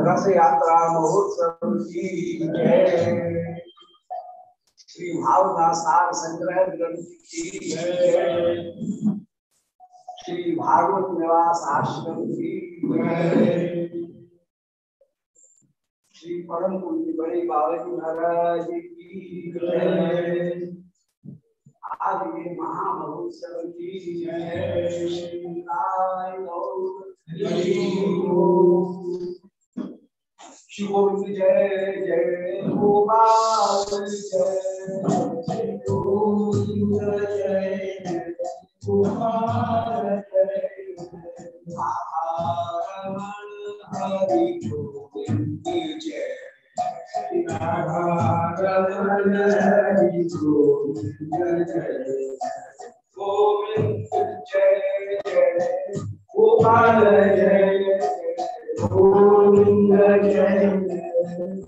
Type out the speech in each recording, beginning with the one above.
रथ यात्रा महोत्सव की जय श्री भावना सार संग्रह ग्रंथ की जय श्री भागवत निवास आश्रम की जय श्री परम पूज्य बड़े बाबा महाराज की जय आज ये महामहोत्सव की जय गोविंद जय जय गोपाल जय गोविंद जय गोपाल जय रमण हरि गोविंद जय रमण हरि गोविंद जय गोविंद जय जय गोपाल जय गोविंद जय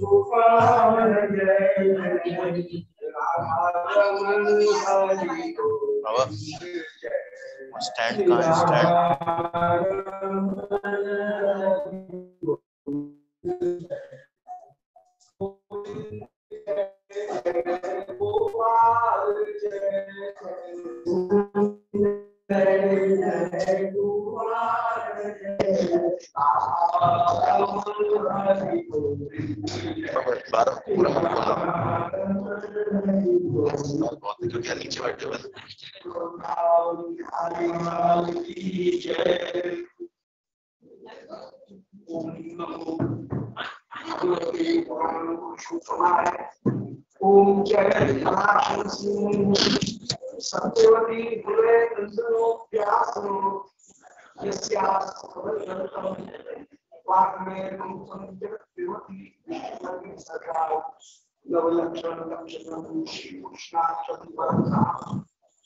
गोपाल जय राधारमण हरि गोविंद जय स्टैंड का स्टैंड गोपाल जय जय गोपाल जय बारह पूरा बहुत क्योंकि नीचे बैठे हुए हैं। ओम सत्यवती गुरे नंदनो व्यासो यस्यास्त्रवन्तम वाग्मे संजयति सदा नवलक्षण लक्षणं श्री कृष्णाक्षति परथा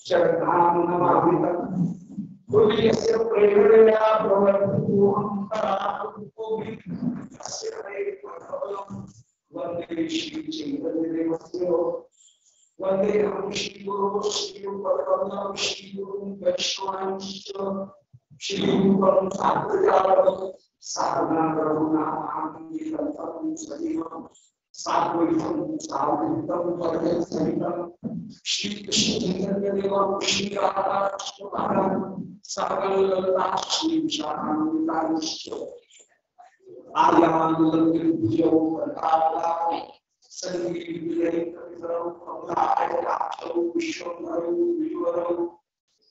शरधाम नमामितम् कुल्यस्य प्रेरणया प्रवर्ततो अन्तरात्मकोऽपि श्रीगुरो श्रीपदकमलं श्रीगुरुं वैष्णवांश्च श्रीरूपं साग्रजातं साधनागरुणामान्वितं सजीवं साद्वैतं सावधितं परमेश्वरितं श्रीकृष्णचैतन्यदेवं श्रीराधाकृष्णपादं सकलललिता श्रीविशाखान्वितांश्च आर्यानुलम्बिभ्यो प्रतापलाभो संगीतविजयितवितरौ कमलायताक्षौ विश्वधरौ विवरौ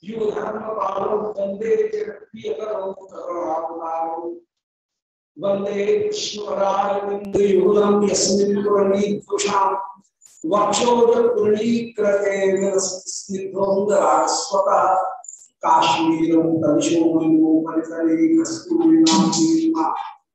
युवधर्मपालौ वंदे जगत्प्रियकरौ करुणावतारौ वंदे कृष्णपदारविन्दयुगलं यस्मिन् पुरणीदुषां वक्षोजपुरणीकृतेन स्निग्धोन्दरास्वतः काश्मीरं तनिशोमयोपरितले कस्तूरिणां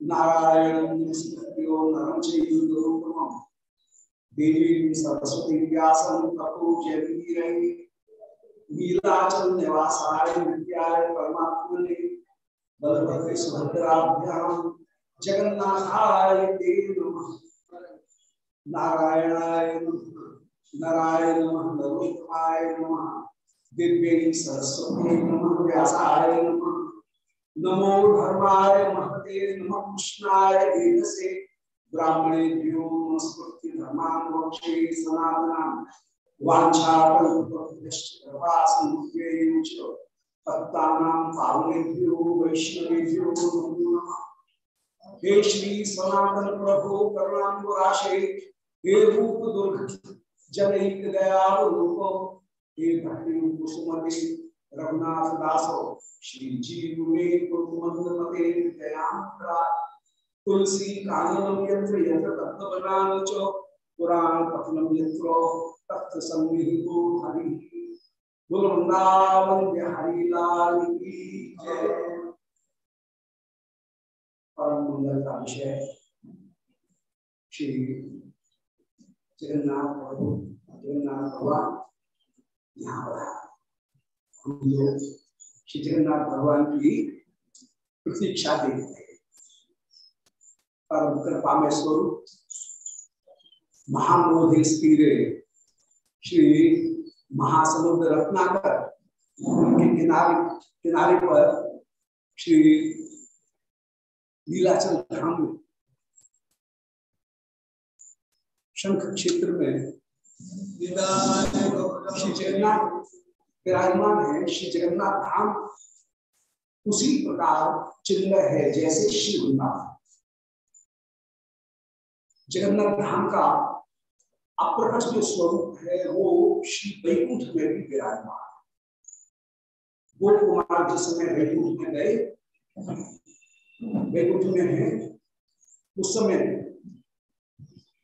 नारायण नमस्कृत्यो नरं चैतन्यरूपम् देवीं सरस्वती नीलाचल निवासाय नित्याय परमात्मने बलभद्र सुभद्राभ्यां जगन्नाथाय नारायणाय नारायण नरोत्तमाय दिव्यै सरस्वती नमः, व्यासाय नमो धर्माय महते नमः कृष्णाय वेदसे ब्राह्मणेभ्यो नमस्कृत्य धर्मान् मोक्षे सनातनां वाञ्छाकल्पतरुश्च भक्तानां पावनेभ्यो, वैष्णवेभ्यो हे जनहित दयाल रूप, हे भक्ति कुसुमति रघुनाथ दासो श्री जीव में कुरुमंद मते दयाम तुलसी काननम यत्र यत्र तत्व बनान चो। पुराण पठनम यत्रो तत्व संगीतो हरि। बोल वृंदावन बिहारी लाल की जय। परम मंगल का विषय। श्री जगन्नाथ प्रभु, जगन्नाथ भगवान, यहाँ पर हम लोग श्री जगन्नाथ भगवान की प्रतीक्षा देखते हैं। परम कृपा में स्वरूप महामोधि तीरे श्री महासमुद्र रत्नाकर उनके किनारे किनारे पर श्री नीलाचल धाम शंख क्षेत्र में श्री जगन्नाथ विराजमान है श्री जगन्नाथ धाम। उसी प्रकार चिन्ह है, जैसे श्री वृंदावन जगन्नाथ धाम का अप्रकट जो स्वरूप है, वो श्री वैकुंठ में भी विराजमान। गोप कुमार जिस समय वैकुंठ में गए, वैकुंठ में है, उस समय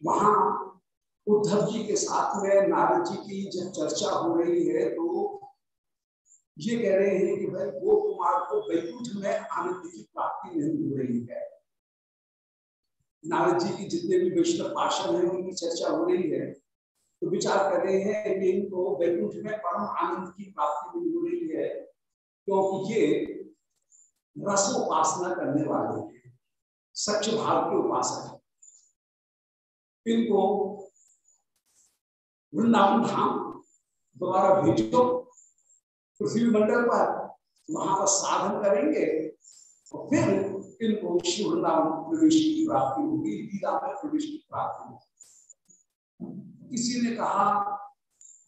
वहाँ उद्धव जी के साथ में नारद जी की जब चर्चा हो रही है तो ये कह रहे हैं कि भाई गोप कुमार को वैकुंठ में आनंद की प्राप्ति नहीं हो रही है। नारद जी की जितने भी वैष्णव पाषण है, उनकी चर्चा हो रही है। तो विचार कर रहे हैं कि इनको वैकुंठ में परम आनंद की प्राप्ति नहीं हो रही है, क्योंकि ये रस उपासना करने वाले हैं, सच्च भाव के उपासक है। इनको वृंदावन धाम दोबारा भेजो पृथ्वी मंडल पर वहाँ पर साधन करेंगे और फिर इनको श्री वृंदावन प्रवेश की प्राप्ति होगी, लीला में प्रवेश की प्राप्ति होगी। किसी ने कहा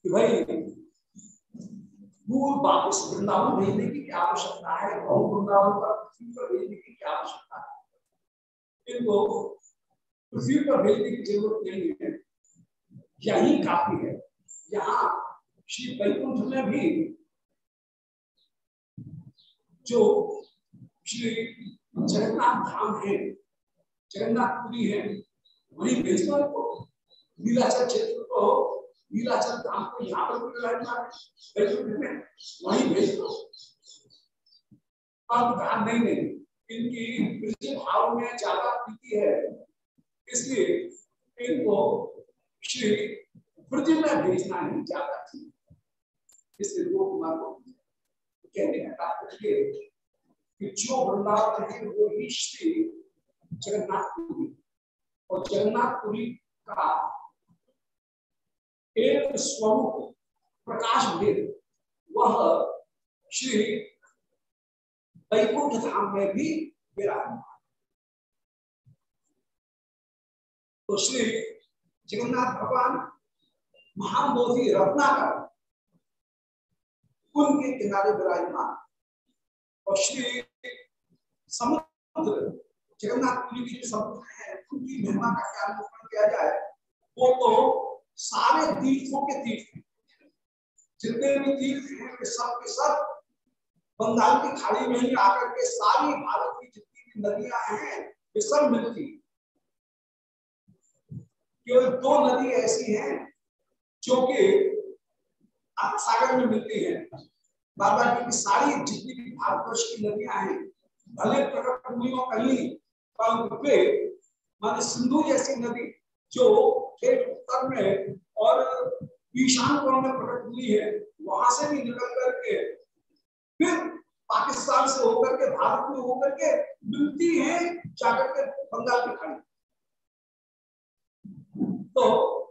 कि भाई दूर वापस वृंदावन भेजने की क्या आवश्यकता है? बहु वृंदावन पर पृथ्वी पर भेजने की क्या आवश्यकता है? इनको पृथ्वी पर भेजने की ज़रूरत नहीं है, यही काफ़ी है। यहाँ श्री वैकुंठ में भी जो श्री जगन्नाथ धाम है जगन्नाथपुरी है, वही भेजना को, नीलाचल क्षेत्र को, नीलाचल धाम को यहाँ पर में, वही भेज दो अब ध्यान नहीं नहीं इनकी भाव में ज़्यादा प्रीति है, इसलिए इनको श्री ब्रज में भेजना ही ज़्यादा ठीक इसलिए दो कुमार को का जो वृंदावन है वो ही श्री जगन्नाथपुरी और जगन्नाथपुरी का एक स्वरूप प्रकाश भेद वह श्री वैकुंठ धाम में भी विराजमान। तो श्री जगन्नाथ भगवान महाबोधि रत्नाकर उनके किनारे विराजमान और श्री समुद्र जगन्नाथपुरी की जो समुद्र है उनकी महिमा का क्या निरूपण किया जाए, वो तो सारे तीर्थों के तीर्थ जितने भी तीर्थ हैं, वे सब के सब बंगाल की खाड़ी में ही आकर के सारी भारत की जितनी भी नदियाँ हैं, वे सब मिलती केवल दो नदी ऐसी हैं, जो कि सागर में मिलती है। बाबा की सारी जितनी भी भारतवर्ष की नदियाँ हैं, भले प्रकट भूमियों कहीं परंतु माने सिंधु जैसी नदी जो उत्तर में और ईशान कोण में प्रकट हुई है, वहाँ से भी निकल करके, फिर पाकिस्तान से होकर के, भारत में होकर के मिलती है जाकर के बंगाल की खाड़ी। तो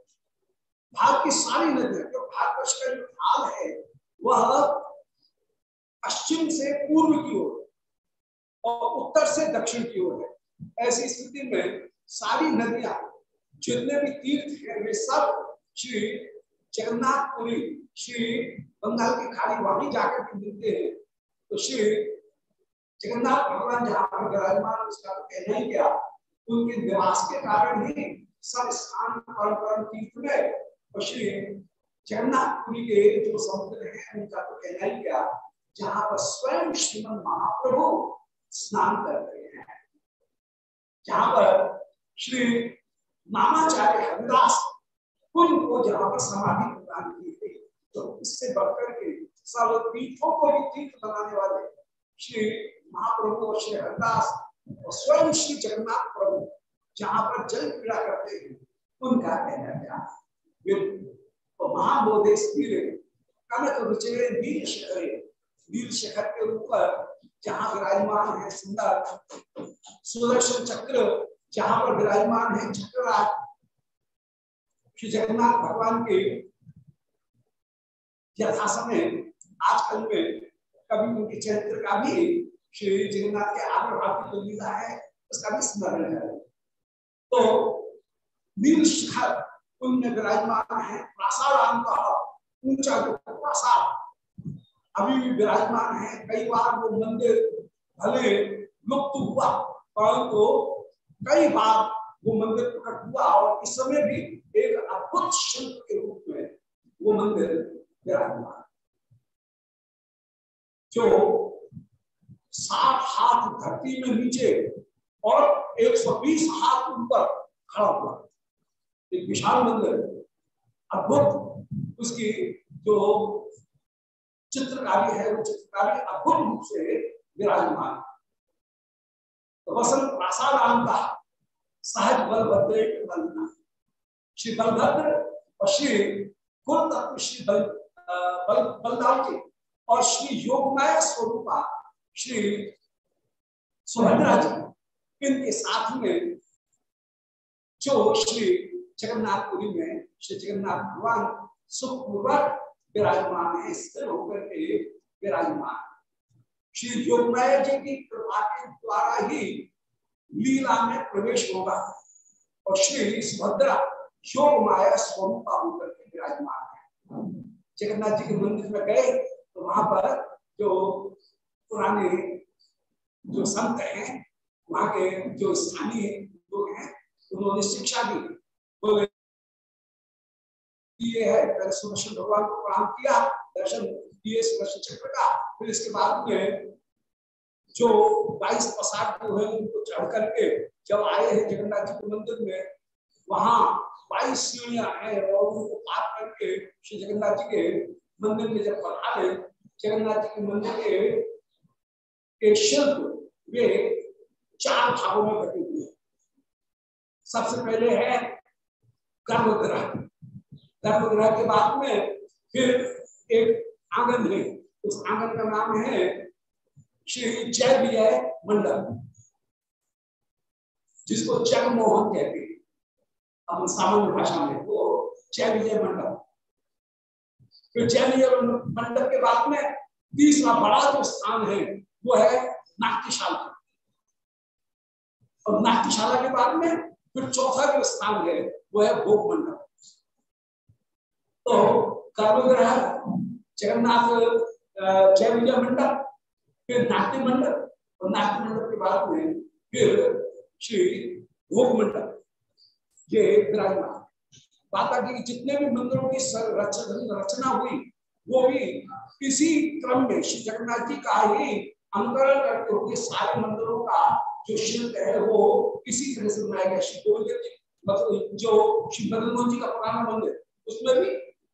भारत की सारी नदियाँ जो भारतवर्ष का जो ढाल है, वह पश्चिम से पूर्व की ओर और उत्तर से दक्षिण की ओर है। ऐसी स्थिति में सारी नदियाँ, जितने भी तीर्थ हैं, वे सब श्री जगन्नाथपुरी श्री बंगाल की खाड़ी वहाँ जाकर के मिलते हैं। तो श्री जगन्नाथ भगवान जहाँ पर विराजमान उसका तो कहना ही क्या, उनके निवास के कारण ही सब स्थान परम तीर्थ में श्री जगन्नाथपुरी के जो समुद्र है उनका तो कहना ही क्या, जहाँ पर स्वयं श्रीमद महाप्रभु स्नान कर रहे हैं। जहाँ पर श्री नामाचार्य हरिदास उनको जहाँ पर समाधि प्रदान की गई तो इससे बढ़कर के सबको भी तीर्थ बनाने वाले श्री महाप्रभु और श्री हरिदास और स्वयं श्री जगन्नाथ प्रभु जहाँ पर जल क्रीड़ा करते हैं, उनका कहना क्या महाबोधेश कनक रुचे नील शिखरे नील शिखर के ऊपर, जहाँ विराजमान है सुंदर। सुदर्शन चक्र, जहाँ पर विराजमान है चक्रराज श्री जगन्नाथ भगवान के यथा आजकल में कभी उनके चरित्र का भी श्री जगन्नाथ के आविर्भाव की जो लीला है, उसका भी स्मरण है। तो नील शिखर उनमें विराजमान है प्रासाराम का ऊँचा जो प्रासाद। अभी भी विराजमान है, कई बार वो मंदिर भले लुप्त हुआ, परंतु कई बार वो मंदिर प्रकट हुआ और इस समय भी एक अद्भुत शिल्प के रूप में वो मंदिर विराजमान जो सात हाथ धरती में नीचे और 120 हाथ ऊपर खड़ा हुआ एक विशाल मंदिर अद्भुत। उसकी जो चित्रकारी है, वो चित्रकारी अद्भुत रूप से विराजमान तो वसंत प्रासाद का सहज बलभद्र बलना श्री बलभद्र और श्री कुल तत्व श्री बल बल बलदाव के और श्री योगमय स्वरूपा श्री सुभद्रा जी, इनके साथ में जो श्री जगन्नाथपुरी में, श्री जगन्नाथ भगवान सुखपूर्वक विराजमान है स्थिर होकर के विराजमान श्री योगमय जी की कृपा के द्वारा ही लीला में प्रवेश होगा और श्री सुभद्रा योग माया स्वरूपा होकर के विराजमान है। जगन्नाथ जी के मंदिर में गए तो वहाँ पर जो पुराने जो संत हैं, वहाँ के जो स्थानीय लोग हैं, उन्होंने शिक्षा दी। ये है भगवान को प्रणाम किया, दर्शन सुदर्शन चक्र का, फिर इसके बाद में जो बाईस प्रसाद जो है, उनको चढ़ करके जब आए हैं जगन्नाथ जी के मंदिर में, वहाँ बाईस सीढ़ियाँ हैं और उनको पार करके श्री जगन्नाथ जी के मंदिर में जब पढ़ा जगन्नाथ जी के मंदिर के शिल्प वे चार भागों में बटे हुए सबसे पहले है गर्भगृह गर्भगृह के बाद में फिर एक आँगन है। उस आँगन का नाम है श्री जय विजय मंडल, जिसको जगमोहन कहते हैं। अपन सामान्य भाषा में वो जय विजय मंडल। फिर जय विजय मंडल के बाद में तीसरा बड़ा जो स्थान है, वो है नाट्यशाला। और नाट्यशाला के बाद में फिर चौथा जो स्थान है, वो है भोग मंडल तो गर्भगृह जगन्नाथ जय विजय मंडल फिर नाट्य मंडल और नाट्य मंडल के बाद में फिर श्री भोग मंडल ये विराजमान। माता की जितने भी मंदिरों की रचना हुई, वो भी इसी क्रम में श्री जगन्नाथ जी का ही अनुकरण करते हुए सारे मंदिरों का जो शिल्प है वो इसी तरह से बनाया गया गोविंद जी मतलब जो मदन जी का पुराना मंदिर उसमें भी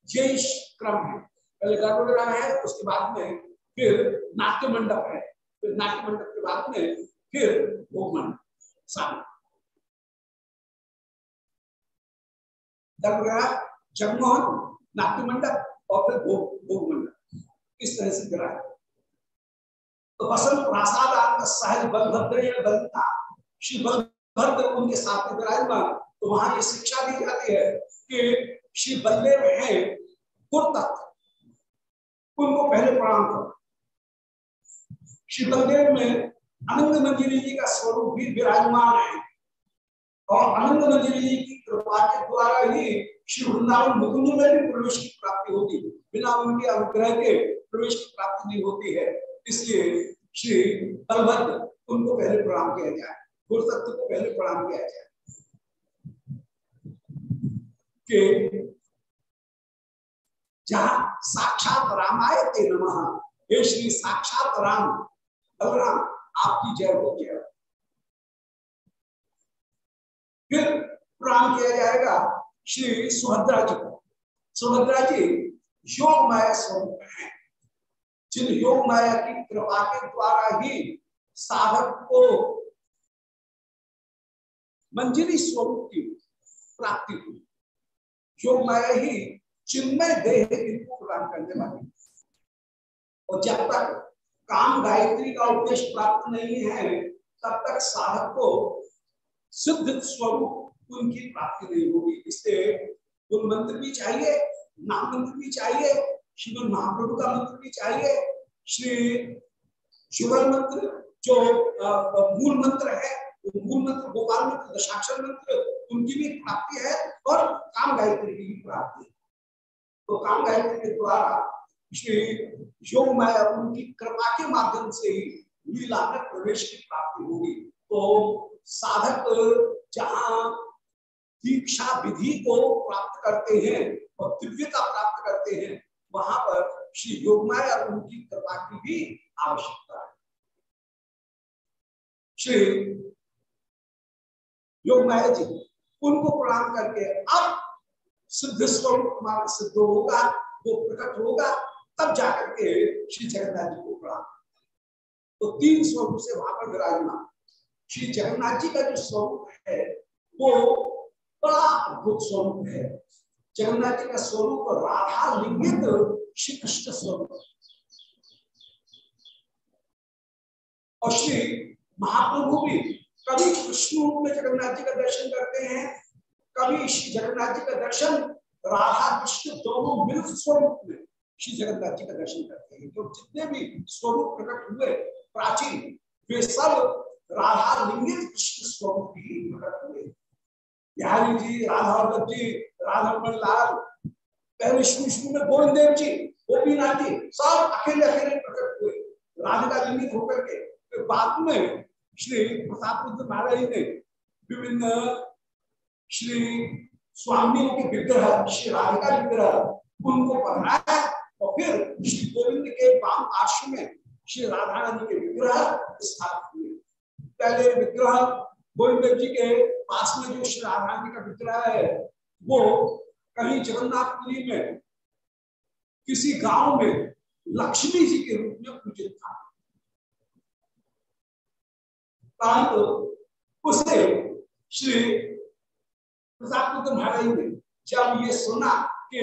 यही क्रम है। पहले गर्भगृह है, उसके बाद में फिर नाट्य मंडप है। फिर नाट्य मंडप के बाद में फिर भोग मंडप सामने गर्भगृह जगमोहन नाट्य मंडप और फिर भोग भोग मंडप इस तरह से गिरा तो बसंत प्रासाद सहज बलभद्र बलता। श्री बलभद्र उनके साथ में विराजमान। तो वहाँ ये शिक्षा दी जाती है कि श्री बल्ले में है तक उनको पहले प्रणाम करो। श्री बलदेव में अनंत मंजिली जी का स्वरूप भी विराजमान है। और अनंत मंजिली जी की कृपा के द्वारा ही श्री वृंदावन मुकुंद में भी प्रवेश की प्राप्ति होती है। बिना उनके अनुग्रह के प्रवेश की प्राप्ति नहीं होती है। इसलिए श्री बलभद्र उनको पहले प्रणाम किया जाए। गुरुतत्व को पहले प्रणाम किया जाए। कि जहाँ साक्षात रामाय ते नमः। हे श्री साक्षात राम, बलराम, आपकी जय हो जय फिर प्रणाम किया जाएगा श्री सुभद्रा जी को। सुभद्रा जी योग माया स्वरूप है। जिन योग माया की कृपा के द्वारा ही साधक को मंजिली स्वरूप की प्राप्ति हुई। योग माया ही चिन्मय देह इनको प्रदान करने वाली। और जब तक काम गायत्री का उद्देश्य प्राप्त नहीं है, तब तक साधक को सिद्ध स्वरूप उनकी प्राप्ति नहीं होगी। इसलिए गुण मंत्र भी चाहिए, नाम मंत्र भी चाहिए श्रीमद महाप्रभु का मंत्र भी चाहिए। श्री शिवल मंत्र, जो मूल मंत्र है, वो मूल मंत्र गोपाल मंत्र, दशाक्षर मंत्र, उनकी भी प्राप्ति है और काम गायत्री की भी प्राप्ति है। तो काम गायत्री के द्वारा श्री योग माया उनकी कृपा के माध्यम से ही लीला में प्रवेश की प्राप्ति होगी। तो साधक जहाँ दीक्षा विधि को प्राप्त करते हैं और दिव्यता प्राप्त करते हैं वहाँ पर श्री योगमाया उनकी कृपा की भी आवश्यकता है। श्री योगमाया जी, उनको प्रणाम करके अब सिद्ध स्वरूप हमारा सिद्ध होगा, वो प्रकट होगा, तब जाकर के श्री जगन्नाथ जी को प्रणाम। तो तीन स्वरूप से वहाँ पर विराजमान। श्री जगन्नाथ जी का जो स्वरूप है, वो बड़ा अद्भुत स्वरूप है। जगन्नाथ जी का स्वरूप राधा लिंगित श्री कृष्ण स्वरूप। और श्री महाप्रभु भी कभी कृष्ण रूप में जगन्नाथ जी का दर्शन करते हैं, कभी श्री जगन्नाथ जी का दर्शन राधा कृष्ण दोनों मिल स्वरूप में श्री जगन्नाथ जी का दर्शन करते हैं। तो जितने भी स्वरूप प्रकट हुए प्राचीन, वे सब राधा लिंगित कृष्ण स्वरूप ही प्रकट हुए। बिहारी जी राधा वल्लभ जी राधा लाल पहले शुरू शुरू में गोविंद देव जी गोपीनाथ जी सब अकेले अकेले प्रकट हुए। राधिका लिंगित होकर के, फिर बाद में श्री प्रताप रुद्र महाराज ने विभिन्न श्री स्वामियों के विग्रह, श्री राधिका विग्रह, उनको पढ़ाया और फिर श्री गोविंद के वाम आश्रम में श्री राधा रानी के विग्रह स्थापित हुए। पहले विग्रह गोविंद जी के पास में जो श्री राधा रानी का विग्रह है, वो कहीं जगन्नाथपुरी में, किसी गाँव में लक्ष्मी जी के रूप में पूजित था। परंतु उसे श्री प्रताप महाराज ने जब ये सुना कि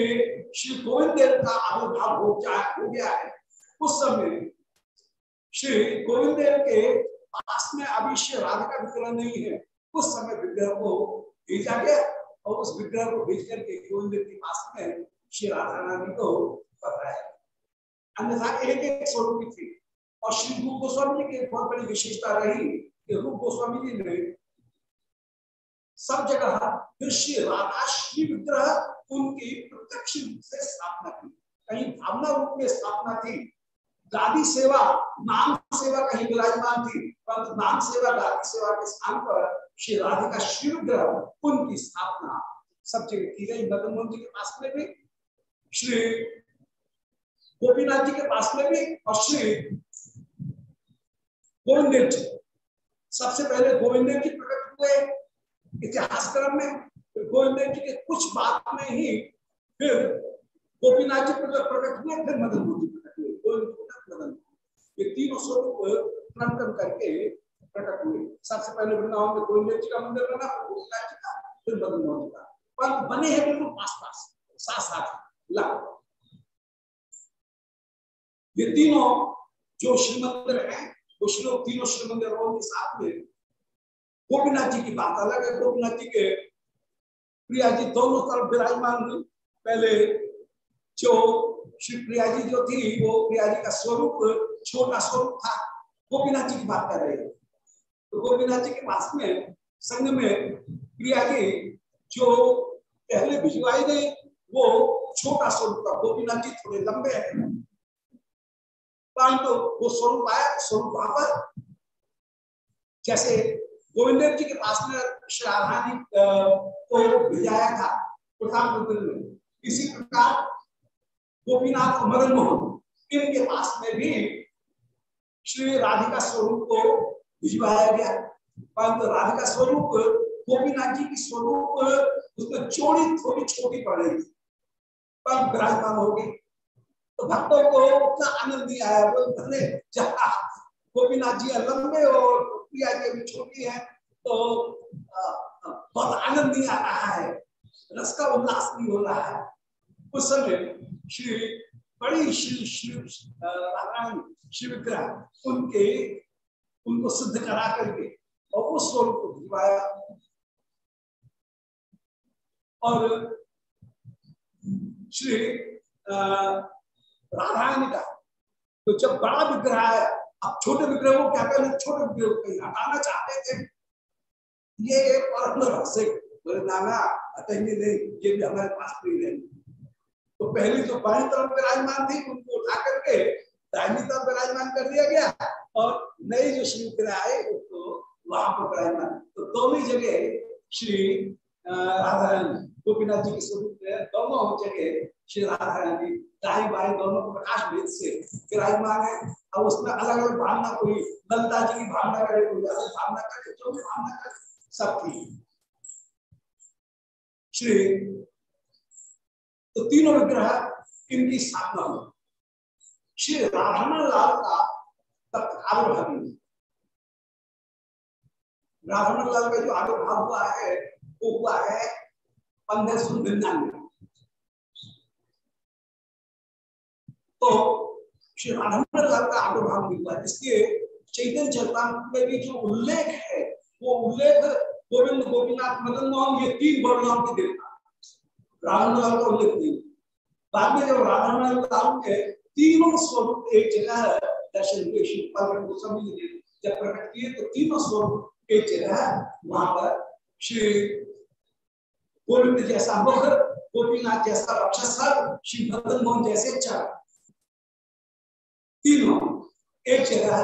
श्री गोविंद देव का आविर्भाव हो हो गया है, उस समय श्री गोविंद देव के पास में अभी श्री राधिका विग्रह नहीं है। उस समय विग्रह को भेजा गया और उस विग्रह को भेज करके गोविंद के पास में श्री राधा रानी को बताया अन्यथा एक एक स्वरूप की थी। और श्री रूप गोस्वामी की एक बहुत बड़ी विशेषता रही कि रूप गोस्वामी जी ने सब जगह फिर श्री राधा श्री विग्रह उनकी प्रत्यक्ष रूप से स्थापना की। कहीं भावना रूप में स्थापना थी दादी सेवा, नाम सेवा कहीं विराजमान थी, परंतु नाम सेवा, दादी सेवा के स्थान पर श्री राधिका श्री विग्रह उनकी स्थापना सब जगह की गई। मदन जी के पास में भी, श्री गोपीनाथ जी के पास में भी, और श्री गोविंद सबसे पहले गोविंद जी प्रकट हुए इतिहास क्रम में गोविंद जी के कुछ बात में ही फिर गोपीनाथ जी प्रकट हुए, फिर मदन मोहन जी ये तीनों स्वरूप क्रम करके प्रकट हुए। सबसे पहले वृंदावन में गोविंद जी का मंदिर बना जी का, फिर मदन जी का। पर बने हैं बिल्कुल पास पास साथ साथ लग ये तीनों जो श्री मंदिर है, वो श्री तीनों श्री मंदिरों के साथ में गोपीनाथ जी की बात अलग है। गोपीनाथ जी के प्रिया जी दोनों तरफ़ विराजमान पहले जो श्री प्रिया जी जो थी, वो प्रिया जी का स्वरूप, छोटा स्वरूप था। गोपीनाथ जी की बात कर रहे हैं। तो गोपीनाथ जी के पास में संघ में प्रिया जी जो पहले भिजवाई गई वो छोटा स्वरूप था। गोपीनाथ जी थोड़े लंबे हैं। परंतु वो स्वरूप आया, स्वरूप वहाँ पर। जैसे गोविंद जी के पास में श्री राधानी को भिजाया था, प्रधान में। इसी प्रकार गोपीनाथ मदन मोहन इनके पास में भी श्री राधिका स्वरूप को भिजवाया गया। परंतु राधिका स्वरूप, गोपीनाथ जी की स्वरूप, उसमें चोरी थोड़ी छोटी पड़ रही थी। पर विराजमान हो गई। तो भक्तों को उतना आनंद नहीं आया। भले जहाँ गोपीनाथ जी लंबे और प्रिया जी अभी छोटी है। तो बहुत आनंद नहीं आ रहा है। रस का उल्लास नहीं हो रहा है। समय श्री बड़ी श्री श्री नारायण श्री विग्रह उनके, उनको सिद्ध करा करके और उस स्वरूप को भिजवाया। और श्री राधायण का तो जब बड़ा विग्रह है अब छोटे विग्रह को क्या कहना छोटे विग्रह को कहीं हटाना चाहते थे। ये और परम रहस्य बोले, नाना कहेंगे नहीं, ये भी हमारे पास नहीं। रहेंगे तो पहले जो बाई तरफ़ विराजमान थी, उनको उठा करके दाहिनी तरफ़ विराजमान कर दिया गया और नई जो श्री विग्रह आए उसको वहाँ पर विराजमान। तो दोनों जगह श्री राधा रानी गोपीनाथ जी के स्वरूप में दोनों जगह श्री राधा रानी दाई बाई दोनों प्रकाश भेद से विराजमान है। अब उसमें अलग अलग भावना, कोई ललता जी की भावना करे, कोई भावना करे, जो भी भावना करे सबकी श्री तो तीनों विग्रह इनकी स्थापना हुई। श्री राधामन लाल का तत्काल भावी राधामन लाल का जो आविर्भाव हुआ है, वो हुआ है पंद्रह सौ निन्यानवे। तो श्री राधामन लाल का आविर्भाव भी हुआ। इसके चैतन्य चरतांत में भी जो उल्लेख है, वो उल्लेख गोविंद, गोपीनाथ, मदन मोहन, ये तीन वर्णों की देवता। राधामन लाल का उल्लेख नहीं बाद में जब राधामन लाल के तीनों स्वरूप एक जगह दर्शन शिव ने जब प्रकट किए तो तीनों स्वरूप एक जगह वहाँ पर श्री गोविंद जैसा मुख, गोपीनाथ जैसा रक्षसर श्री मदन मोहन जैसे चर। तीनों एक जगह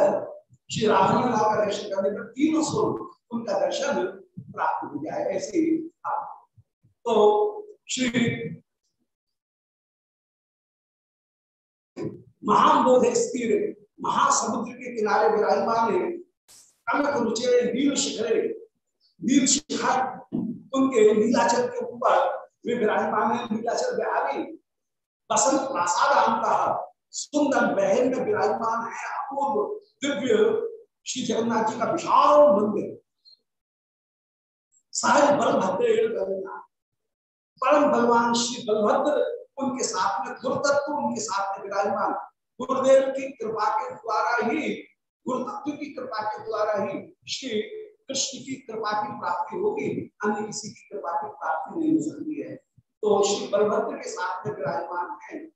श्री राम का दर्शन करने पर तीनों स्वरूप उनका दर्शन प्राप्त हो जाए, ऐसे तो श्री महाबोध स्थिर, महासमुद्र के किनारे विराजमान है। कनक रुचे नील शिखरे, नील शिखर, उनके नीलाचल के ऊपर वे विराजमान है। नीलाचल बिहारी बसंत प्रासाद का सुंदर बहन में विराजमान है अपूर्व दिव्य श्री जगन्नाथ जी का विशाल मंदिर। सहज बलभद्र परम बलवान श्री बलभद्र, उनके साथ में गुरुतत्व उनके साथ में विराजमान। गुरुदेव की कृपा के द्वारा ही, गुरुतत्व की कृपा के द्वारा ही श्री कृष्ण की कृपा की प्राप्ति होगी। अन्य किसी की कृपा की प्राप्ति नहीं हो सकती है। तो श्री बलभद्र के साथ में विराजमान है।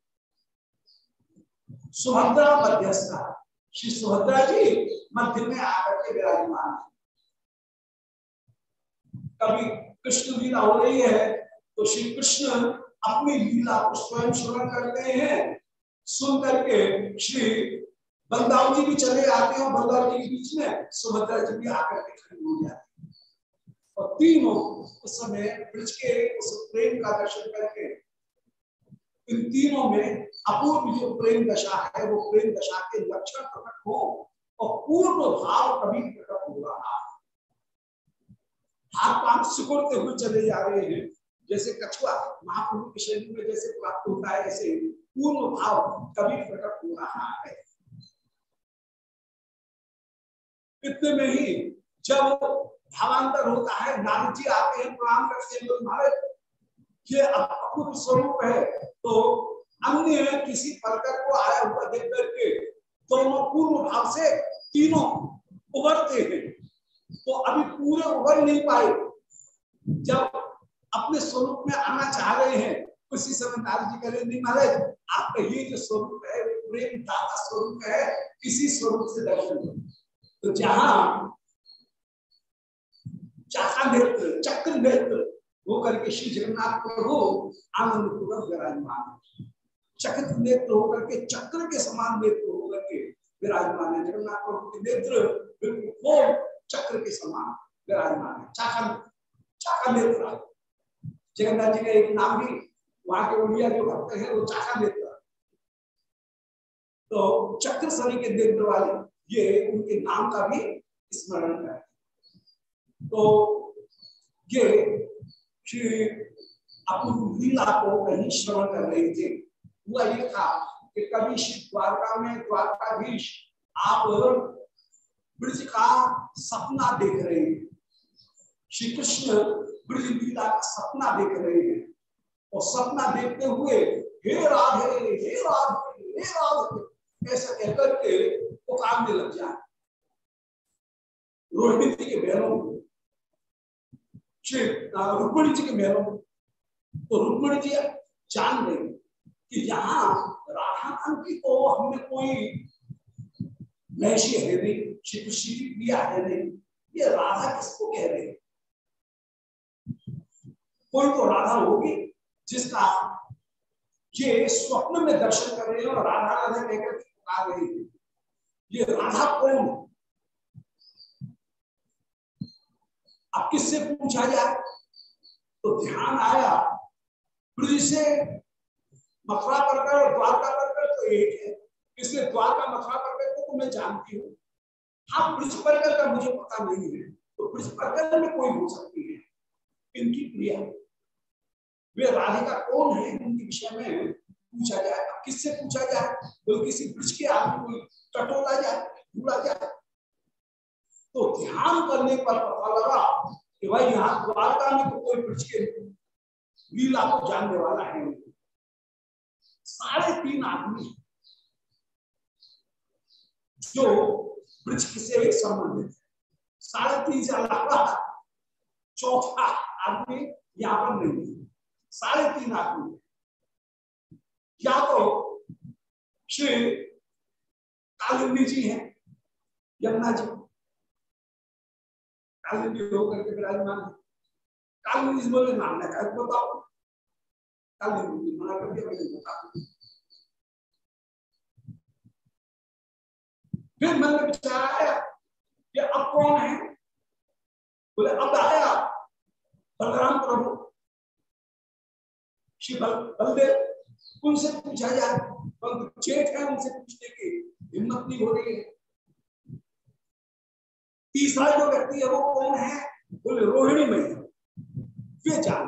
सुभद्रा मध्यस्था। श्री सुभद्रा जी मध्य में आकर के विराजमान है। कभी कृष्ण लीला हो रही है तो श्री कृष्ण अपनी लीला को स्वयं श्रवण करते हैं। सुन करके श्री बलदाव जी भी चले आते हैं बलदाव जी के बीच में सुभद्रा जी भी आकर के खड़ी हो जाती और तीनों उस समय ब्रज के उस प्रेम का दर्शन करके इन तीनों में अपूर्व जो प्रेम दशा है, वो प्रेम दशा के लक्षण प्रकट हो और पूर्ण भाव कभी प्रकट हो रहा। है हाथ पाँच सिकुड़ते हुए चले जा रहे हैं। जैसे कछुआ, महाप्रभु के शरीर में जैसे प्राप्त होता है, ऐसे पूर्ण भाव कभी प्रकट हो रहा है। इतने में ही जब भावांतर होता है, नारद जी आते हैं, प्रणाम करते हैं महाराज, ये अपूर्व स्वरूप है। तो अन्य किसी परकर को आया हुआ देख करके दोनों पूर्व भाव से तीनों उभरते हैं। तो अभी पूरे उभर नहीं पाए। जब अपने स्वरूप में आना चाह रहे हैं। उसी समय नारद जी कह रहे नहीं महाराज, आपका ये जो स्वरूप है प्रेम दाता स्वरूप है, इसी स्वरूप से दर्शन तो जहाँ चाका नेत्र, चक्र नेत्र वो करके श्री जगन्नाथ प्रभु आनंद पूर्वक विराजमान चकित नेत्र होकर के चक्र के समान नेत्र होकर के विराजमान है। जगन्नाथ प्रभु के नेत्र बिल्कुल चक्र के समान विराजमान है। चाका चाका नेत्र जगन्नाथ जी का एक नाम भी वहाँ के उड़िया जो भक्त हैं, वो चाका नेत्र तो चक्र सरी के नेत्र वाले, ये उनके नाम का भी स्मरण है तो ये श्री अपनी लीला को कहीं श्रवण कर रहे थे। हुआ ये था कि कभी द्वारका में द्वारकाधीश आप ब्रज का सपना देख रहे हैं। श्री कृष्ण ब्रज लीला का सपना देख रहे हैं। और सपना देखते हुए, हे राधे हे राधे हे राधे, ऐसा कहकर के पुकारने लग जाए। रोहिणी जी के बहनों रुक्मणी जी के बहनों तो रुक्मणी जी जान रहे कि यहाँ राधा की तो हमने कोई महसी है नहीं की प्रिया है नहीं। ये राधा किसको कह रहे हैं? कोई तो राधा होगी जिसका ये स्वप्न में दर्शन कर रहे हैं और राधा राधा कहकर पुकार रहे हैं। ये राधा कौन अब किससे पूछा जाए? तो ध्यान आया से मथुरा पर और द्वारका पर कर तो एक है। इसलिए द्वारका, मथुरा पर को तो मैं जानती हूँ। हाँ ब्रज परकर का मुझे पता नहीं है। तो ब्रज परकर में कोई हो सकती है। इनकी प्रिया। वे राधिका कौन है? उनके विषय में पूछा जाए किससे पूछा जाए तो किसी ब्रज के आदमी को टटोला जाए ढूंढा जाए। तो ध्यान करने पर पता लगा कि भाई यहाँ द्वारका में तो कोई ब्रज के लीला को जानने वाला है साढ़े तीन आदमी जो ब्रज से संबंधित है। साढ़े तीन से अलावा चौथा आदमी यहाँ पर नहीं है। साढ़े तीन आदमी या तो श्री कालिंदी जी हैं, यमुना जी। कालिंदी होकर के विराजमान है। कालिंदी जी बोले, नाम ने कहा बताओ। कालिंदी जी मना कर दिया मैंने बता फिर मन में विचार आया कि अब कौन है? बोले, अब आया बलराम प्रभु। श्री बलदेव, उनसे पूछा जाए परंतु जेठ है, उनसे पूछने की हिम्मत नहीं हो रही है। तीसरा जो व्यक्ति है, वो कौन है? बोले रोहिणी में वे जान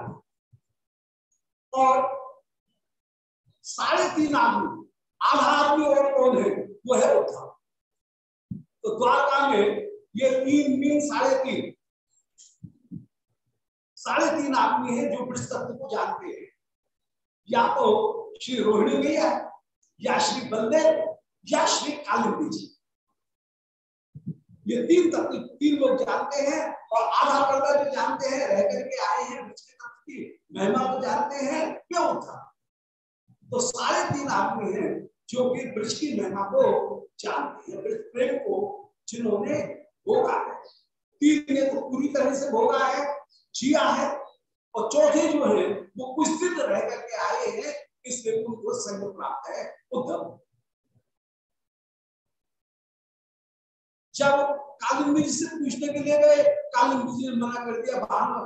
और साढ़े तीन आदमी, आधा आदमी और कौन है? वो है उद्धव तो द्वारका में ये तीन मीन साढ़े तीन। साढ़े तीन आदमी है जो वृक्ष तत्व को जानते हैं। या तो श्री रोहिणी मैया या श्री बलदेव या श्री कालिंदी जी। ये तीन तत्व तीन लोग जानते हैं और आधा पर्दा जो जानते हैं, रह करके आए हैं के तत्व की महिमा को जानते हैं, क्यों था? तो सारे तीन आदमी हैं जो कि वृक्ष की महिमा को जानते हैं, ब्रज प्रेम को, जिन्होंने भोगा है। तीन ने तो पूरी तरह से भोगा है, जिया है और चौथे जो है वो कुछ दिन रह करके आए हैं इसलिए उनको संग प्राप्त है, उद्धव। जब कालिंदी जी से पूछने के लिए गए कालिंदी जी ने मना कर दिया बहाना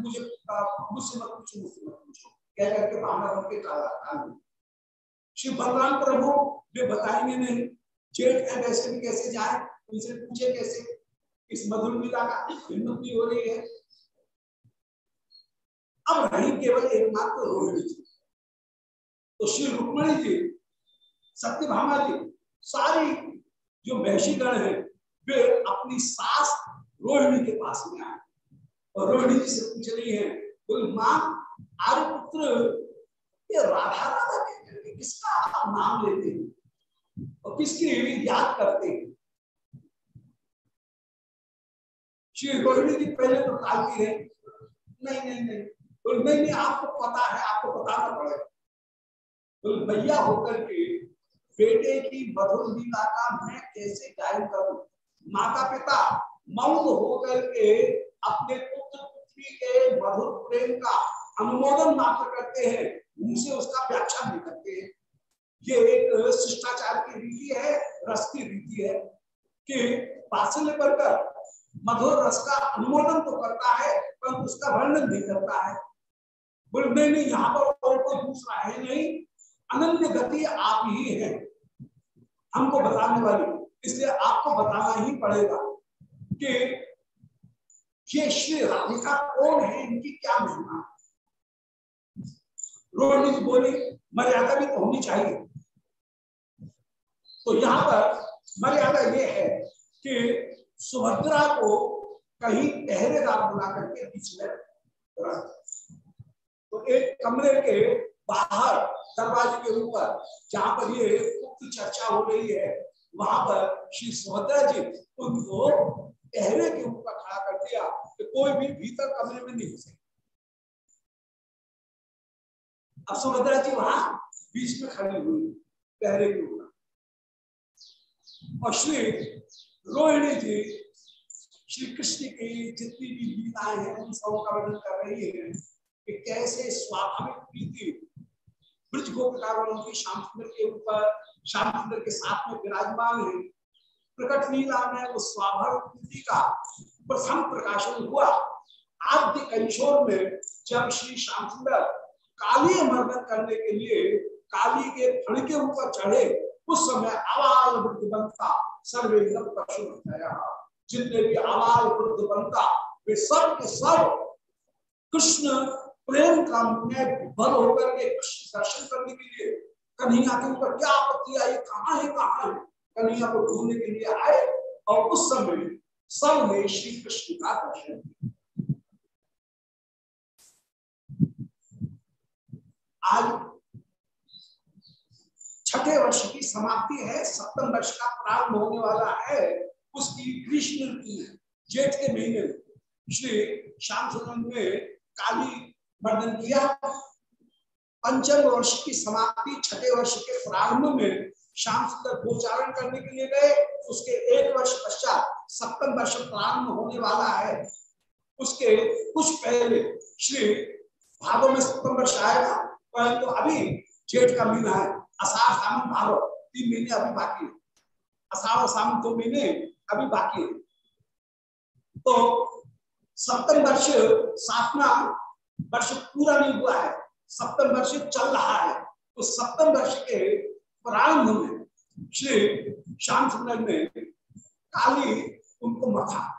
मुझे मुझसे मत पूछो, मुझसे मत पूछो। कह करके बहाना बन के कालिंदी श्री बलराम प्रभु, वे बताएँगे नहीं, जेठ भी कैसे जाए, उनसे पूछे कैसे? इस मधुर मिला का हिम्मत हो रही है। अब रही केवल एकमात्र रोहिणी जी तो श्री रुक्मणी जी, सत्यभामा जी, सारी जो महषीगण है, वे अपनी सास रोहिणी के पास में आए। और रोहिणी जी से पूछ रही है, बोले, माँ आर्यपुत्र ये राधा राधा किसका नाम लेते हैं? और किसकी याद करते हैं? श्री रोहिणी जी पहले तो टालती है। नहीं नहीं नहीं तो नहीं नहीं आपको पता है, आपको बताना पड़ेगा। तो भैया होकर के बेटे की मधुर लीला का मैं कैसे गायन करूँ? माता पिता मौन होकर के अपने पुत्र पुत्री के मधुर प्रेम का अनुमोदन मात्र करते हैं मुँह से उसका व्याख्या नहीं करते हैं। ये एक शिष्टाचार की रीति है, रस की रीति है कि पार्सल पर मधुर रस का अनुमोदन तो करता है पर उसका वर्णन नहीं करता है। नहीं नहीं, यहाँ पर और कोई दूसरा है नहीं। अनंत गति आप ही है। हमको बताने वाली। इसलिए आपको बताना ही पड़ेगा कि ये श्री राधिका कौन है? इनकी क्या महिमा रोहिणी जी बोली, मर्यादा भी तो होनी चाहिए। तो यहाँ पर मर्यादा ये है कि सुभद्रा को कहीं पहरेदार बुला करके बीच में तो एक कमरे के बाहर दरवाजे के ऊपर, जहाँ पर ये गुप्त चर्चा हो रही है, वहाँ पर श्री सुभद्रा जी उनको पहरे के ऊपर खड़ा कर दिया कि कोई भी भीतर कमरे में नहीं घुसे अब सुभद्रा जी वहाँ बीच में खड़ी हुई, पहरे के ऊपर। और श्री रोहिणी जी, श्री कृष्ण की जितनी भी लीलाएँ हैं, उन सबों का वर्णन कर रही है। कि कैसे स्वाभाविक प्रीति ब्रज गोपिकागणों की श्याम सुंदर के ऊपर, श्याम सुंदर के साथ में विराजमान है प्रकट लीला में उस स्वाभाविक प्रीति का प्रथम प्रकाशन हुआ। आद्य कैशोर में जब श्री श्याम सुंदर काली मर्दन करने के लिए काली के फण के ऊपर चढ़े, उस समय आवाल वृद्ध बनता सर्वे पशु जितने भी आवाल वृद्ध बनता, वे सब के सब कृष्ण प्रेम का में बल होकर के कृष्ण दर्शन करने के लिए कन्हैया के ऊपर क्या आपत्ति आई, कहाँ है कहाँ है? कन्हैया को ढूँढने के लिए आए और उस समय सबने श्री कृष्ण का दर्शन आज छठे वर्ष की समाप्ति है, सप्तम वर्ष का प्रारंभ होने वाला है। उसकी ग्रीष्म ऋतु, जेठ के महीने में श्री श्याम ने काली वर्णन किया। पंचम वर्ष की समाप्ति छठे वर्ष के प्रारंभ में श्याम सुंदर गोचारण करने के लिए गए। उसके एक वर्ष पश्चात सप्तम वर्ष प्रारंभ होने वाला है। उसके कुछ पहले श्री भागों में सप्तम वर्ष आएगा, परंतु तो अभी जेठ का महीना है। अषाढ़ सावन भादो, तीन महीने अभी बाकी है। अषाढ़ सावन दो महीने अभी बाकी है। तो सप्तम वर्ष सातवा वर्ष पूरा नहीं हुआ है, सप्तम वर्ष चल रहा है। तो सप्तम वर्ष के प्रारंभ में श्री श्याम सुंदर ने काली उनको मथा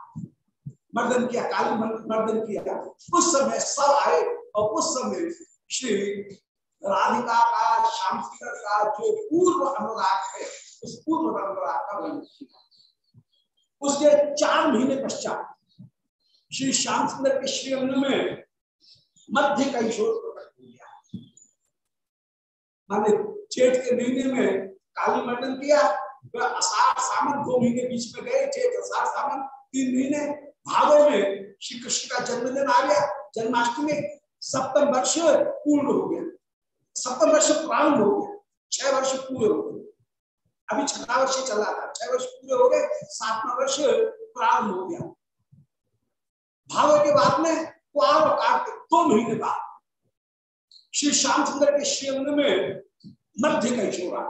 मर्दन किया, काली मर्दन किया। उस समय सब आए और उस समय श्री राधिका का, श्याम सुंदर का जो पूर्व अनुराग है, उस पूर्व अनुराग का वर्णन किया। उसके चार महीने पश्चात श्री श्याम सुंदर के श्रीअंग में मध्य कैशोर प्रकट हो। गया माने चेत के महीने में काली मंडन किया अषाढ़ सामन दो महीने बीच में गए चेत अषाढ़ सामन तीन महीने भादों में श्री कृष्ण का जन्मदिन आ गया, जन्माष्टमी, सप्तम वर्ष पूर्ण हो गया। सप्तम वर्ष प्रारंभ हो गया, छह वर्ष पूरे हो गए। अभी छठा वर्ष चला था छह वर्ष पूरे हो गए, सातवा वर्ष प्रारंभ हो गया। भाव के बाद में कुआर कार्तिक दो महीने बाद श्री श्याम सुंदर के श्रीअंग में मध्य कैशोर आ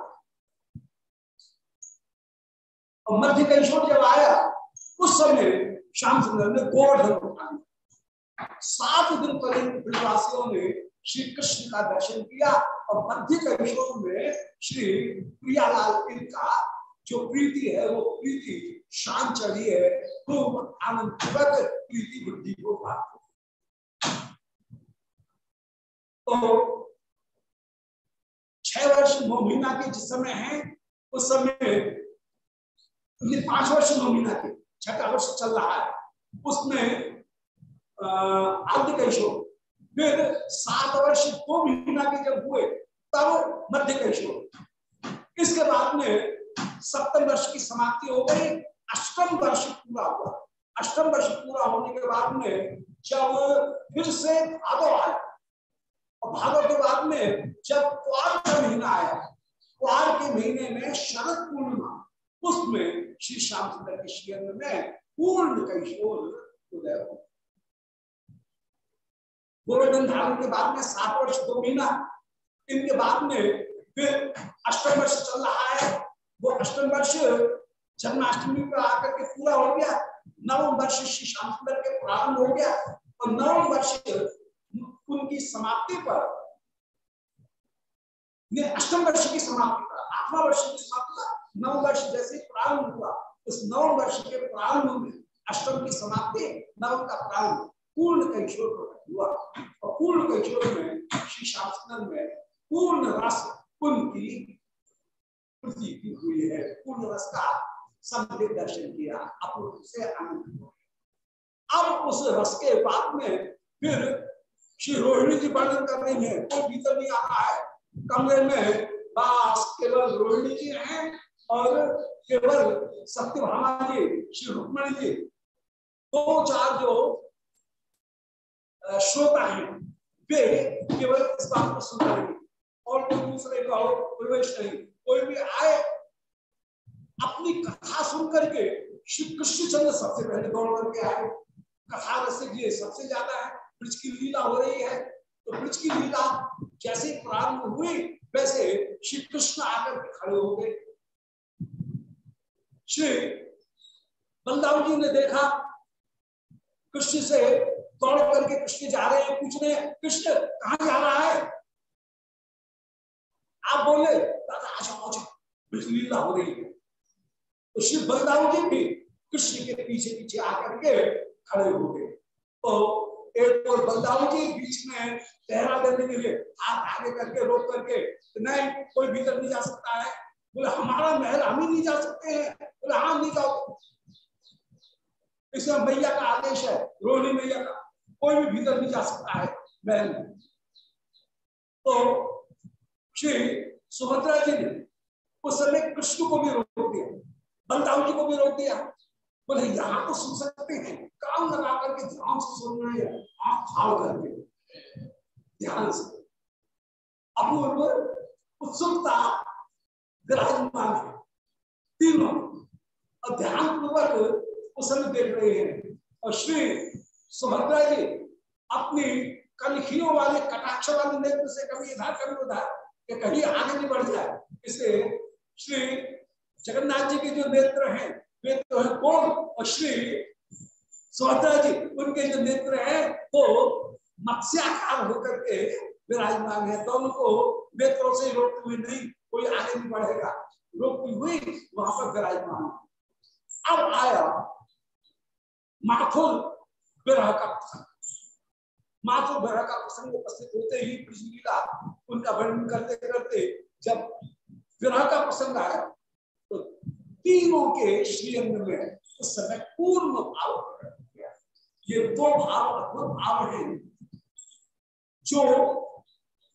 और मध्य कैशोर जब आया, उस समय श्याम सुंदर ने गोवर्धन उठा सात दिन पहले ब्रजवासियों ने श्री कृष्ण का दर्शन किया और मध्य कैशोर में श्री प्रियालाल का जो प्रीति है, वो प्रीति शांत चढ़ी है, खूब आनंद प्रीति बुद्धि को प्राप्त तो छह वर्ष नौ महीना के जिस समय है, उस समय पाँच वर्ष नौ महीना के छठा वर्ष चल रहा है। उसमें आदि कैशोर फिर सात वर्ष दो महीना के जब हुए, तब मध्य कैशोर इसके बाद में सप्तम वर्ष की समाप्ति हो गई, अष्टम वर्ष पूरा हुआ। अष्टम वर्ष पूरा होने के बाद में जब फिर से भादो आया और के बाद में जब क्वार का महीना आया क्वार के महीने में शरद पूर्णिमा, उसमें श्री श्याम सुंदर के श्रीअंग में पूर्ण कैशोर उदय हो। गोवर्धन धारण के बाद में सात वर्ष, दो महीना, इनके बाद में फिर अष्टम वर्ष चल रहा है। वो अष्टम वर्ष जन्माष्टमी पर आकर के पूरा हो गया। नवम वर्ष श्री श्याम सुंदर के प्रारंभ हो गया और नवम वर्ष उनकी समाप्ति पर अष्टम वर्ष की समाप्ति पर, आठवां वर्ष की समाप्ति पर नव वर्ष जैसे प्रारंभ हुआ, उस नव वर्ष के प्रारंभ में अष्टम की समाप्ति नव का प्रारंभ पूर्ण कैशोर हुआ। और पूर्ण कैशोर में, श्री शास्त्र में पूर्ण रस उनकी हुई है। पूर्ण रस का सबने दर्शन किया, अपूर्व से आनंद अब उस रस के बाद में फिर श्री रोहिणी जी वर्णन कर रही है कोई भीतर नहीं आ रहा है, कमरे में बस, केवल रोहिणी जी हैं और केवल सत्यभामा जी, श्री रुक्मणी जी। दो चार जो श्रोता हैं, वे केवल इस बात को सुन रहे और कोई दूसरे का प्रवेश नहीं। कोई भी आए, अपनी कथा सुन करके श्री कृष्णचंद्र सबसे पहले दौड़ करके आए। कथा रसिक ये सबसे ज़्यादा है। ब्रज की लीला हो रही है तो ब्रज की लीला जैसे प्रारंभ हुई, वैसे श्री कृष्ण आकर के खड़े हो गए। श्री बलदाव जी ने देखा, कृष्ण से दौड़ करके कृष्ण जा रहे हैं, पूछ रहे हैं, कृष्ण, कहा जा रहा है? आप बोले, दादा, आजा आजा लीला हो रही है। तो श्री बलदाव जी भी कृष्ण के पीछे पीछे आकर के खड़े हो गए। तो एक और बलदाव जी बीच में पहरा देने के लिए हाथ आगे करके, रोक करके नहीं, कोई भीतर नहीं जा सकता है। बोले, हमारा महल, हम ही नहीं जा सकते हैं। बोले हाँ नहीं जाओ। इसमें मैया का आदेश है, रोहिणी मैया का, कोई भी भीतर नहीं जा सकता है महल तो श्री सुभद्रा जी ने उस समय कृष्ण को भी रोक दिया बलदाव जी को भी रोक दिया। बोले, यहाँ तो सुन सकते हैं। काम लगा करके ध्यान से सुन रहे हैं। आप भाव करके। ध्यान से। अपूर्व उत्सुकता विराजमान है। तीनों। और ध्यान पूर्वक उस समय देख रहे हैं। और श्री सुभद्रा जी अपनी कलखियों वाले कटाक्ष वाले नेत्र से कभी इधर, कभी उधर कि कहीं आगे नहीं बढ़ जाए। इसलिए श्री जगन्नाथ जी के जो नेत्र हैं वे तो है कौन और श्री सुभद्रा जी, उनके जो नेत्र है, वो मत्स्याकार होकर के विराजमान है। तो उनको नेत्रों से रोकते हुए नहीं, कोई आगे नहीं बढ़ेगा। रोकती हुई, वहाँ पर विराजमान अब आया माथुर विरह का प्रसंग। माथुर विरह का प्रसंग उपस्थित होते ही लीला उनका वर्णन करते करते जब विरह का प्रसंग आया तो तीनों के श्री श्रीअंग में उस समय पूर्ण भाव ये दो भाव अद्भुत भाव हैं, जो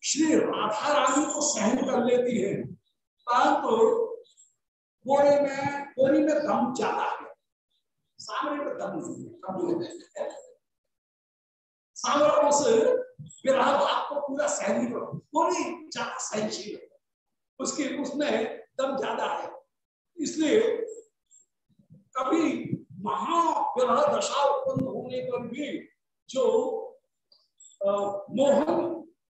श्री राधा रानी को सहन कर लेती है। परंतु बोरे में, बोरी में दम ज़्यादा है। सामने में दम नहीं है है। सामने उस विरह भाव को पूरा सहन करो। बोरी ज़्यादा सहनशील उसकी, उसमें दम ज़्यादा है। इसलिए कभी महाविरह दशा उत्पन्न होने पर भी जो मोहन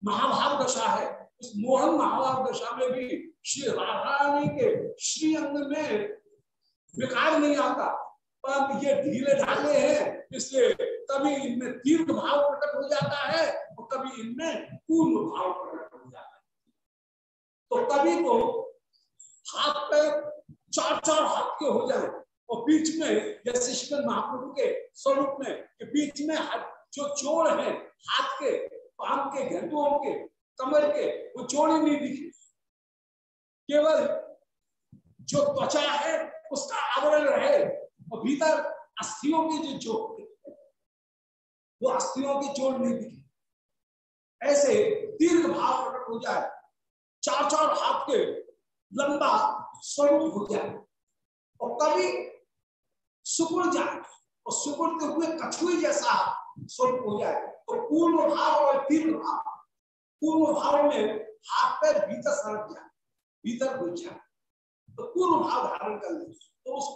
महाभाव दशा है, उस मोहन महाभाव दशा में भी श्री राधारानी के श्री अंग में विकार नहीं आता पर ये ढीले ढाले हैं, इसलिए कभी इनमें दीर्घ भाव प्रकट हो जाता है और कभी इनमें पूर्ण भाव प्रकट हो जाता है। तो कभी तो हाथ पे चार चार हाथ के हो जाए। और बीच में, जैसे श्रीमद महाप्रभु के स्वरूप में, कि बीच में जो चोर है, हाथ के, पाम के, घंटुओं के, कमर के, वो चोर नहीं दिखे। केवल जो त्वचा है, उसका आवरण रहे, और भीतर अस्थियों के जो चोट वो अस्थियों के चोट नहीं दिखे। ऐसे दीर्घ भाव प्रकट हो जाए। चार चार हाथ के लंबा स्वरूप हो जाए और कभी सुकुड़ जाए और सुकुड़ते हुए कछुए जैसा स्वरूप हो जाए तो पूर्व भाव और दीर्घ भाव। पूर्व भाव में हाथ पैर भीतर सड़क जाए, भीतर घुस जाए। तो पूर्व भाव धारण कर ले। तो उस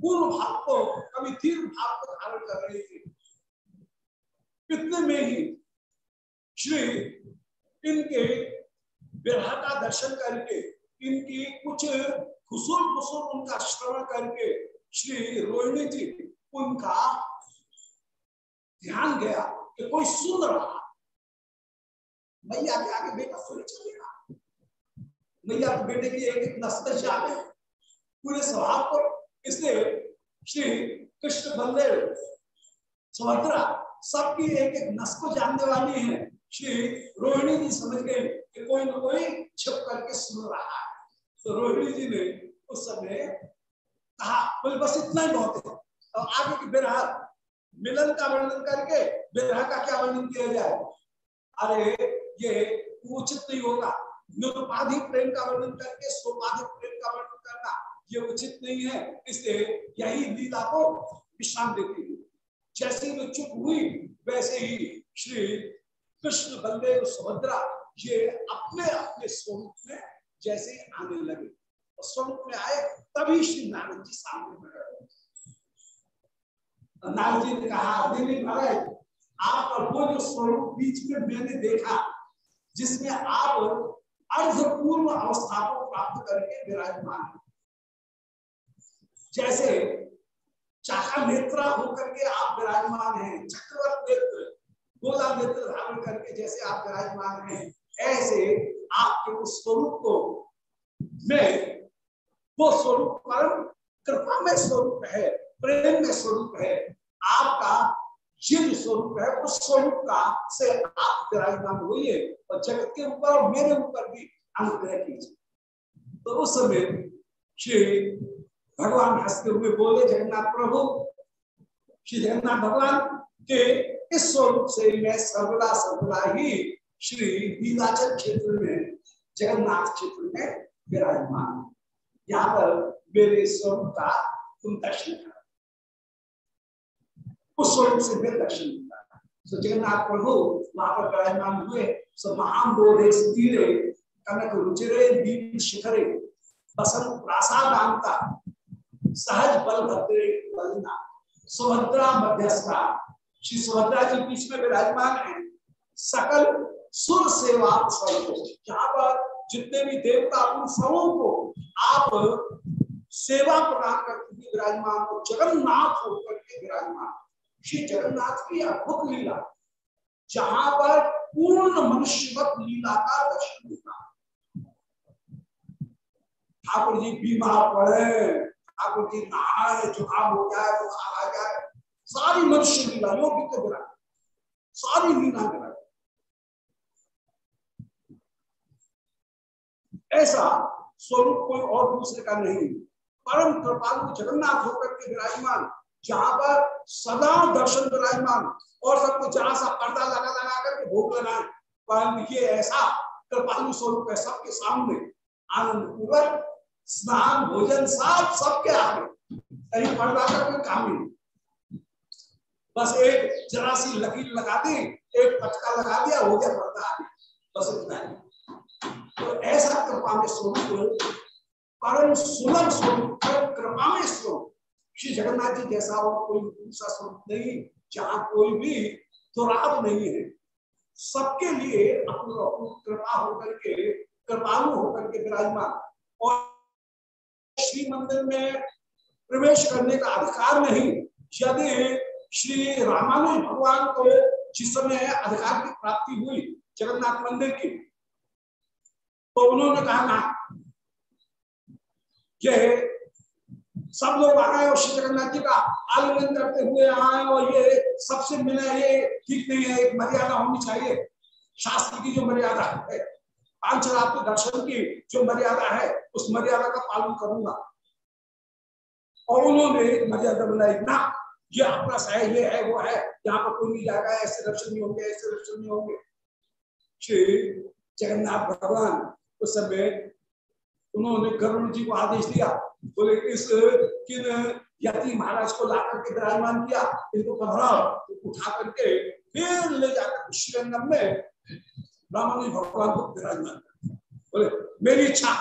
पूर्व भाव को कभी दीर्घ भाव को धारण कर रही थी इतने में ही श्री इनके विरह का दर्शन करके इनकी कुछ खुसूर खुसूर उनका श्रवण करके श्री रोहिणी जी, उनका ध्यान गया कि कोई सुन रहा मैया के आगे बेटा सुन चलेगा मैया के बेटे की एक एक नस्ल जाते पूरे स्वभाव को इसलिए श्री कृष्ण बलदेव, सुभद्रा, सबकी एक एक नस को जानने वाली है। श्री रोहिणी जी समझ गए कि कोई ना कोई छिप करके सुन रहा है। तो रोहिणी जी ने उस समय कहा, बोले, बस इतना ही बहुत है। और आगे की बिरहा, मिलन का वर्णन करके बिरहा का क्या वर्णन किया जाए? अरे, ये उचित नहीं होगा। निरुपाधिक प्रेम का वर्णन करके सोपाधिक प्रेम का वर्णन करना, ये उचित नहीं है। इसलिए यही लीला को विश्राम देती है। जैसे वो चुप हुई, वैसे ही श्री कृष्ण बलदेव सुभद्रा, ये अपने अपने स्वरूप में जैसे आने लगे और स्वरूप में आए, तभी श्री नारद जी सामने में नारद जी ने कहा नहीं महाराज, आप वो जो स्वरूप बीच में मैंने देखा, जिसमें आप अर्धपूर्व अवस्था को प्राप्त करके विराजमान है। जैसे चाका नेत्रा होकर के आप विराजमान हैं, चक्रवर्त नेत्र, गोला नेत्र धारण करके जैसे आप विराजमान हैं, ऐसे आपके उस स्वरूप को मैं, वो स्वरूप परम कृपा में स्वरूप है प्रेम में स्वरूप है, आपका ये जो स्वरूप है, उस स्वरूप का से आप विराजमान हुई है और जगत के ऊपर और मेरे ऊपर भी अनुग्रह कीजिए। तो उस समय श्री भगवान हँसते हुए बोले, जगन्नाथ प्रभु, श्री जगन्नाथ भगवान के इस स्वरूप से मैं सर्वदा सर्वदा ही श्री नीलाचल क्षेत्र में जगन्नाथ क्षेत्र में विराजमान। यहाँ पर मेरे स्वरूप का तुम दर्शन कर। उस स्वरूप से मैं दर्शन मिलता तो जगन्नाथ प्रभु, वहाँ पर विराजमान हुए सो महान बोधे तीरे कनक रुचिरे दीप शिखरे, बसंत प्रासादांता सहज बल भद्रे बलना सुभद्रा मध्यस्था, श्री सुभद्रा जी बीच में विराजमान है। सकल सुर सेवा स्वरूप जहाँ पर जितने भी देवता उन सबों को आप सेवा प्रदान करते करके विराजमान हो जगन्नाथ होकर के विराजमान। श्री जगन्नाथ की अद्भुत लीला। जहाँ पर पूर्ण मनुष्यवत लीला का दर्शन होता ठाकुर जी बीमार पड़े ठाकुर जी नहाए, जुकाम हो जाए बुखार आ जाए। सारी मनुष्य लीला योगी के बिना सारी लीला बिना ऐसा स्वरूप कोई और दूसरे का नहीं। परम कृपालु जगन्नाथ होकर के विराजमान, जहाँ पर सदा दर्शन विराजमान और सबको जहाँ सा पर्दा लगा लगा करके भोग लगाए। परंतु ये ऐसा कृपालु स्वरूप है सबके सामने। आनंद पूर्वक, स्नान, भोजन सब सबके आगे। कहीं पर्दा का कोई काम नहीं। बस एक जरा सी लकीर लगा दी, एक पटका लगा दिया, हो गया पर्दा आगे। बस इतना ही। तो ऐसा कृपा में स्वरूप परम सुलभ स्वरूप कृपा में स्वरूप, श्री जगन्नाथ जी जैसा और कोई दूसरा स्वरूप नहीं, जहाँ कोई भी दुराब नहीं है। सबके लिए अपूर्व कृपा होकर के, कृपालु होकर के विराजमान। और श्री मंदिर में प्रवेश करने का अधिकार नहीं, यदि श्री रामानुज भगवान को जिस समय अधिकार की प्राप्ति हुई जगन्नाथ मंदिर की तो उन्होंने कहा ना कि सब लोग आए और श्री जगन्नाथ जी का आलिंगन करते हुए आए और ये सबसे मिले ये ठीक नहीं है। एक मर्यादा होनी चाहिए। शास्त्र की जो मर्यादा है पांचरात्र दर्शन की जो मर्यादा है, उस मर्यादा का पालन करूँगा। और उन्होंने एक मर्यादा बनाई, ना, ये अपना है ये है, वो है। यहाँ पर कोई नहीं जाएगा। ऐसे दर्शन नहीं होंगे, ऐसे दर्शन नहीं होंगे। श्री जगन्नाथ भगवान उस समय उन्होंने गरुण जी को आदेश दिया। बोले, इस किन यति महाराज को ला करके विराजमान किया? इनको पधराओ तो उठा करके फिर ले जाकर श्रीरंगम में रामानुज भगवान को विराजमान बोले, मेरी इच्छा,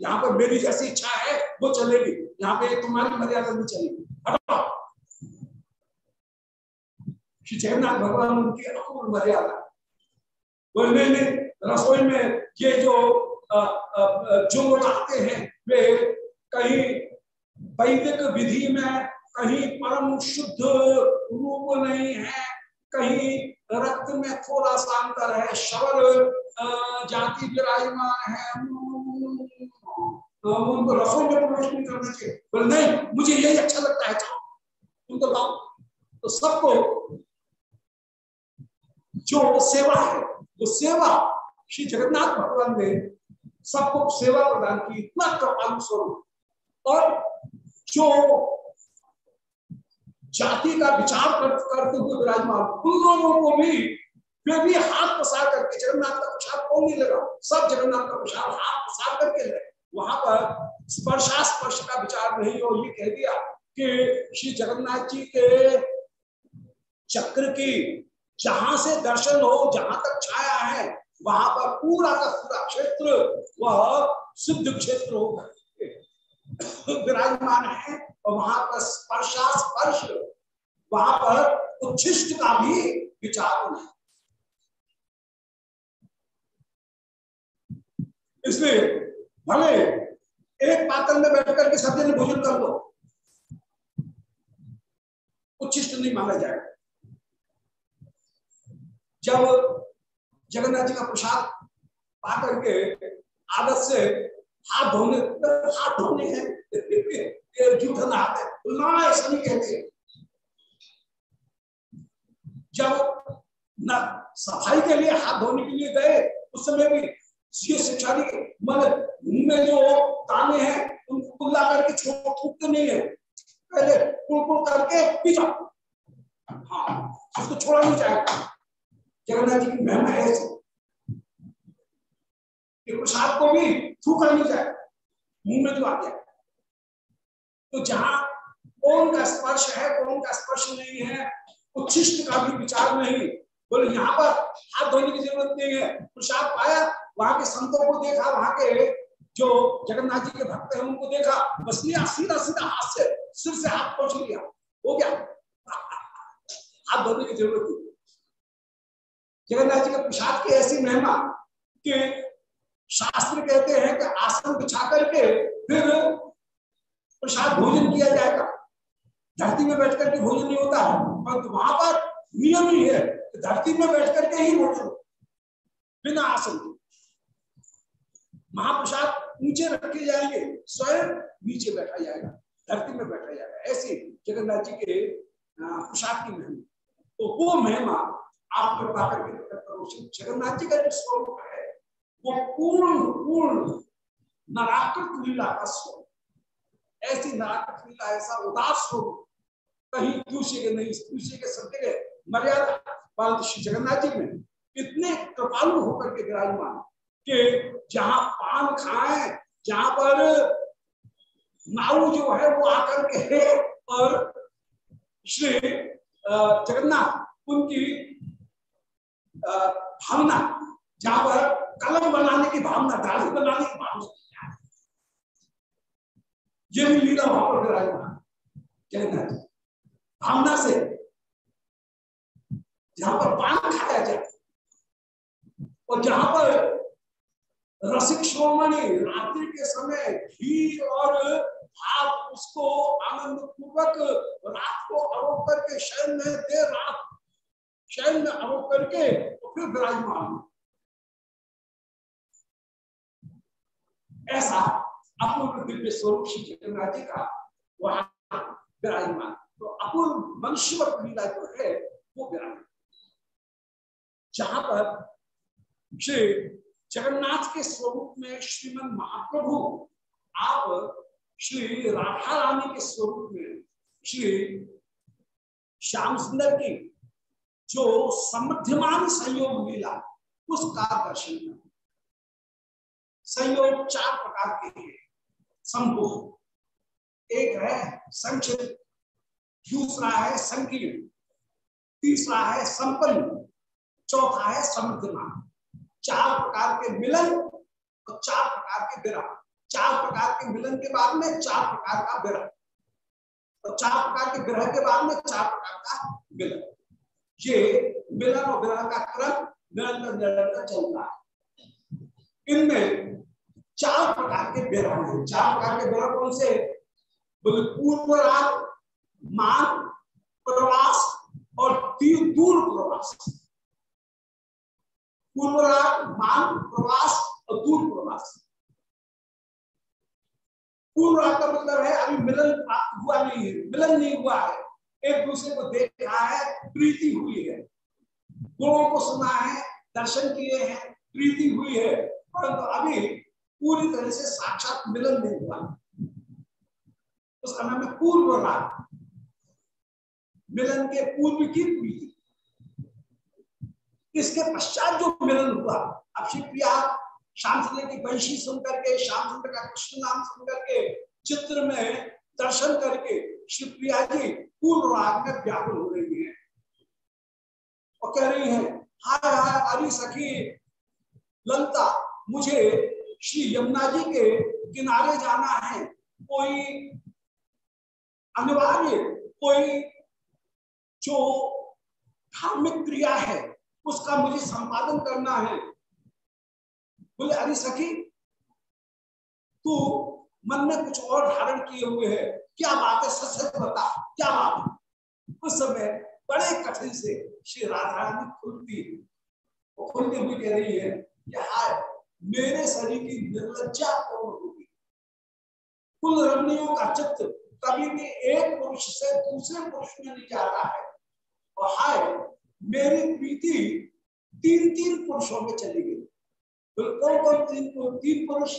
यहाँ पर मेरी जैसी इच्छा है, वो चलेगी। यहाँ पे तुम्हारी मर्यादा नहीं चलेगी। हटाओ। श्री जगन्नाथ भगवान उनकी अपूर्ण मर्यादा। बोले नहीं, रसोई में ये जो जो लोग हैं, वे कहीं वैदिक विधि में कहीं परम शुद्ध रूप नहीं है, कहीं रक्त में थोड़ा सा अंतर है शवर जाति विराजमान है उनको रसों में प्रवेश नहीं करना चाहिए। बोले, नहीं, मुझे यही अच्छा लगता है चाहो उनको लाओ तो सबको जो सेवा है, वो सेवा श्री जगन्नाथ भगवान ने सबको सेवा प्रदान की, इतना कृपालु स्वरूप। और जो जाति का विचार करते हुए विराजमान, उन लोगों को भी, वे भी हाथ पसार करके, जगन्नाथ का प्रसाद कौन नहीं लगा सब जगन्नाथ का प्रसाद हाथ पसार करके ले वहाँ पर स्पर्शास्पर्श का विचार नहीं हो, ये कह दिया कि श्री जगन्नाथ जी के चक्र की, जहाँ से दर्शन हो, जहाँ तक छाया है वहाँ पर पूरा का पूरा क्षेत्र, वह सिद्ध क्षेत्र होगा विराजमान है और वहाँ पर स्पर्शा स्पर्श, वहाँ पर उच्छिष्ट का भी विचार नहीं इसलिए भले एक पात्र में बैठ करके सब जन भोजन कर दो उच्छिष्ट नहीं माना जाएगा। जब जगन्नाथ जी का प्रसाद पा करके आदत से हाथ धोने हाथ धोने हैं। है। कहते जब न सफ़ाई के लिए हाथ धोने के लिए गए, उस समय भी ये शिक्षा दी मन में जो ताने हैं, उनको कुल्ला करके छोड़ थूकते नहीं है। पहले कुल कुल करके पी जाओ हाँ उसको छोड़ा नहीं जाएगा। जगन्नाथ जी की महिमा ऐसी? प्रसाद को भी थूका नहीं जाए मुँह में जो आ गया। तो जहाँ कौन का स्पर्श है, कौन का स्पर्श नहीं है, उच्छिष्ट का भी विचार नहीं। बोले, यहाँ पर हाथ धोने की ज़रूरत नहीं है। प्रसाद पाया वहाँ के संतों को देखा, वहाँ के जो जगन्नाथ जी के भक्त हैं, उनको देखा, बस लिया सीधा सीधा हाथ से, सिर से हाथ पहुँच लिया। हो गया। हाथ धोने की ज़रूरत नहीं। जगन्नाथ जी के प्रसाद की ऐसी महिमा कि शास्त्र कहते हैं कि आसन बिछा करके फिर प्रसाद भोजन किया जाएगा। धरती में बैठ करके भोजन नहीं होता है पर वहाँ पर नियम ही है कि धरती में बैठ करके ही भोजन बिना आसन के। महाप्रसाद नीचे रखे जाएँगे, स्वयं नीचे बैठा जाएगा, धरती में बैठा जाएगा। ऐसे जगन्नाथ जी के प्रसाद की महिमा। तो वो महिमा आप कृपा करके जगन्नाथ जी का जो स्वरूप है, वो पूर्ण पूर्ण नराकृत लीला का स्वरूप। ऐसी नराकृत लीला, ऐसा उदास स्वरूप कहीं दूसरे के नहीं दूसरे के सब जगह मर्यादा परंतु श्री जगन्नाथ जी में इतने कृपालु होकर के विराजमान कि जहाँ पान खाए, जहाँ पर नाऊ जो है वो आकर के और श्री जगन्नाथ, उनकी भावना, जहाँ पर कलम बनाने की भावना, दाढ़ी बनाने की भावना ये भी लीला वहाँ पर विराजमान जगन्नाथ भावना से जहाँ पर पान खाया जाए और जहाँ पर रसिक श्रोमणी रात्रि के समय घी और आप उसको आनंद पूर्वक रात को आरोप करके शयन में देर रात शयन में आरोप करके तो फिर विराजमान ऐसा अपूर्व दिव्य स्वरूप श्री जगन्नाथ जी का वहाँ विराजमान। तो अपूर्व मनुष्य लीला जो है, वो विराजमान। जहाँ पर श्री जगन्नाथ के स्वरूप में श्रीमद महाप्रभु, आप श्री राधा रानी के स्वरूप में श्री श्याम सुंदर की जो समृद्धमान संयोग लीला उसका दर्शन संयोग चार प्रकार के हैं। संपूर्ण एक है संक्षिप्त दूसरा है संकीर्ण, तीसरा है संपन्न, चौथा है समृद्धमान चार प्रकार के मिलन और चार प्रकार के विरह चार प्रकार के मिलन के बाद में चार प्रकार का विरह और चार प्रकार के विरह के बाद में चार प्रकार का मिलन। ये मिलन और विरह का क्रम निरंतर निरंतर चलता है। इनमें चार प्रकार के विरह हैं। चार प्रकार के विरह कौन से बोले, पूर्व राग मान, प्रवास और दूर प्रवास। पूर्व राग मान, प्रवास और दूर प्रवास। पूर्व राग का मतलब है, अभी मिलन हुआ नहीं है। मिलन नहीं हुआ है। एक दूसरे को देख है, प्रीति हुई है। गुणों को सुना है, दर्शन किए हैं, प्रीति हुई है। परंतु तो अभी पूरी तरह से साक्षात मिलन नहीं हुआ। उसका नाम है पूर्व राग मिलन के पूर्व की प्रीति इसके पश्चात जो मिलन हुआ, अब शिवप्रिया श्याम सुंदर की वंशी सुन करके श्याम सुंदर का कृष्ण नाम सुन करके चित्र में दर्शन करके शिवप्रिया जी पूर्व राग में व्याकुल हो रही है। और कह रही है, हाय हाय, अरे सखी, ललता, मुझे श्री यमुना जी के किनारे जाना है। कोई अनिवार्य, कोई जो धार्मिक क्रिया है, उसका मुझे संपादन करना है। बोले, अरे सखी, तू मन में कुछ और धारण किए हुए है। क्या बात है सच सच बता क्या बात है। उस समय बड़े कठिन से श्री राधा रानी खुलती। खुलती हुई कह रही है कि हाय, मेरे शरीर की निर्लज्जा कौन होगी? कुल रमणियों का चित्र कभी भी एक पुरुष से दूसरे पुरुष में नहीं जाता है। और हाय, मेरी प्रीति तीन तीन पुरुषों में चली गई। तो कौन कौन तीन तीन पुरुष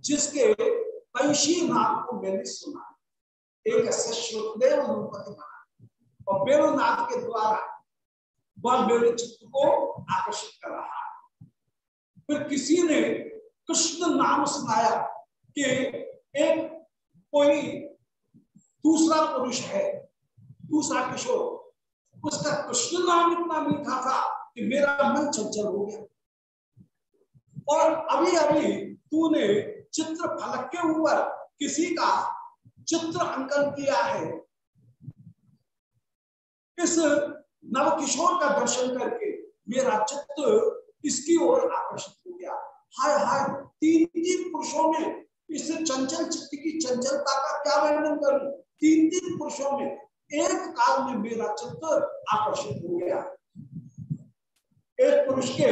जिसके पंशी नाम को मैंने सुना। एक श्रुतदेव रूपति बना। और बेरुनाथ के द्वारा वह मेरे चित्त को आकर्षित कर रहा। फिर किसी ने कृष्ण नाम सुनाया कि एक कोई दूसरा पुरुष है, दूसरा किशोर। उसका कृष्ण नाम इतना मीठा था कि मेरा मन चंचल हो गया। और अभी अभी तूने चित्र फलक के ऊपर किसी का चित्र अंकन किया है। इस नव किशोर का दर्शन करके मेरा चित्र इसकी ओर आकर्षित हो गया। हाय हाय तीन तीन पुरुषों में इस चंचल चित्त की चंचलता का क्या वर्णन करूँ? तीन तीन पुरुषों में एक काल में मेरा चित्त आकर्षित हो गया। एक पुरुष के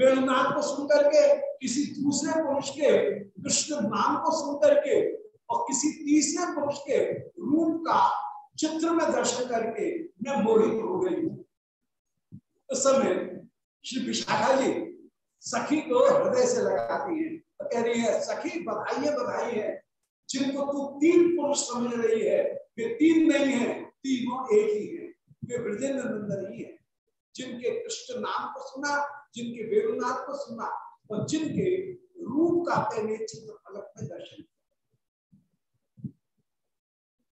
वेणुनाथ को सुनकर के, किसी दूसरे पुरुष के कृष्ण नाम को सुनकर के, और किसी तीसरे पुरुष के रूप का चित्र में दर्शन करके मैं मोहित हो गई हूँ। उस समय श्री विशाखा जी सखी को हृदय से लगाती है तो कह रही है, सखी बधाई है बधाई है जिनको तू तीन पुरुष समझ रही है, वे तीन नहीं है, तीनों एक ही है। वे ब्रजेंद्र नंदन ही है। जिनके कृष्ण नाम को सुना जिनके वेणुनाथ को सुना और जिनके रूप का पहले चित्र फलक में दर्शन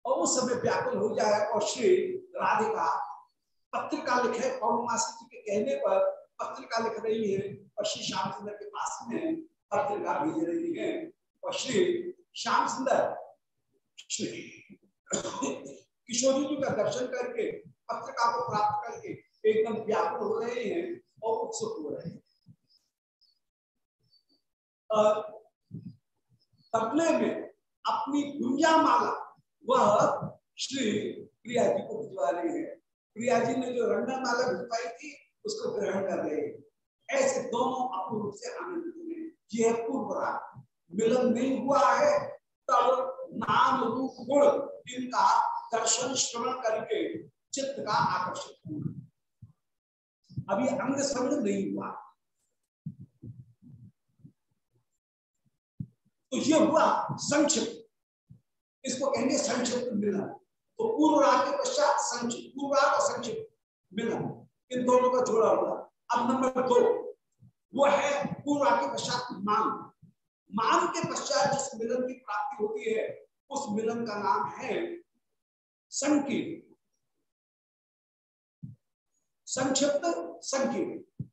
और उस समय व्याकुल हो जाए और श्री राधिका पत्रिका लिखे पौर्णमासी जी के कहने पर पत्रिका लिख रही है और श्री श्याम सुंदर के पास में पत्रिका भेज रही है और श्री श्याम सुंदर श्री किशोरी जी का दर्शन करके, पत्रिका को प्राप्त करके एकदम व्याकुल हो रहे हैं। और उत्सुक हो। रहे हैं तबले में अपनी गुंजा माला वह श्री प्रिया जी को भिजवा रहे हैं। प्रिया जी ने जो रंडा माला भिजवाई थी, उसको ग्रहण कर रहे हैं। ऐसे दोनों अपने रूप से आनंदित हुए ये पूर्व राग। मिलन नहीं हुआ है, तब नाम रूप गुण, इनका दर्शन, श्रवण करके चित्त का आकर्षित होना। अभी अंग समझ नहीं हुआ। तो ये हुआ संक्षिप्त। इसको कहेंगे संक्षिप्त मिलन तो पूर्व राग के पश्चात संक्षिप्त पूर्व राग और संक्षिप्त मिलन इन दोनों का जोड़ा हुआ। अब नंबर दो, वो है पूर्वा के पश्चात मांग। मांग के पश्चात जिस मिलन की प्राप्ति होती है, उस मिलन का नाम है संकीर्ण संक्षिप्त संकीर्ण।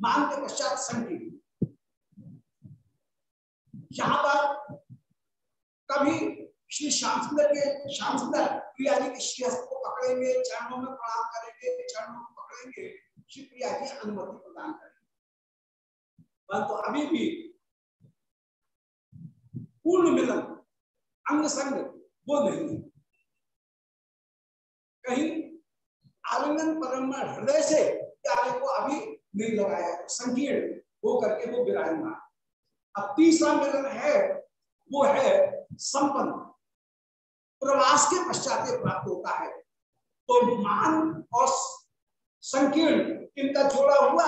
मान के पश्चात संकीर्ण। यहाँ पर कभी श्री श्याम सुंदर के श्याम सुंदर प्रिया जी के श्रेष्ठ को पकड़ेंगे, चरणों में प्रणाम करेंगे, चरणों को पकड़ेंगे, श्री प्रिया जी अनुमति प्रदान करेंगे। परंतु तो अभी भी पूर्ण मिलन अंग संग वो नहीं कहीं आलिंगन परम हृदय से प्यारे को अभी नहीं लगाया संकीर्ण हो करके वो विराजमान। अब तीसरा मिलन है, वो है संपन्न। प्रवास के पश्चात प्राप्त होता है। तो मान और संकीर्ण इनका जोड़ा हुआ।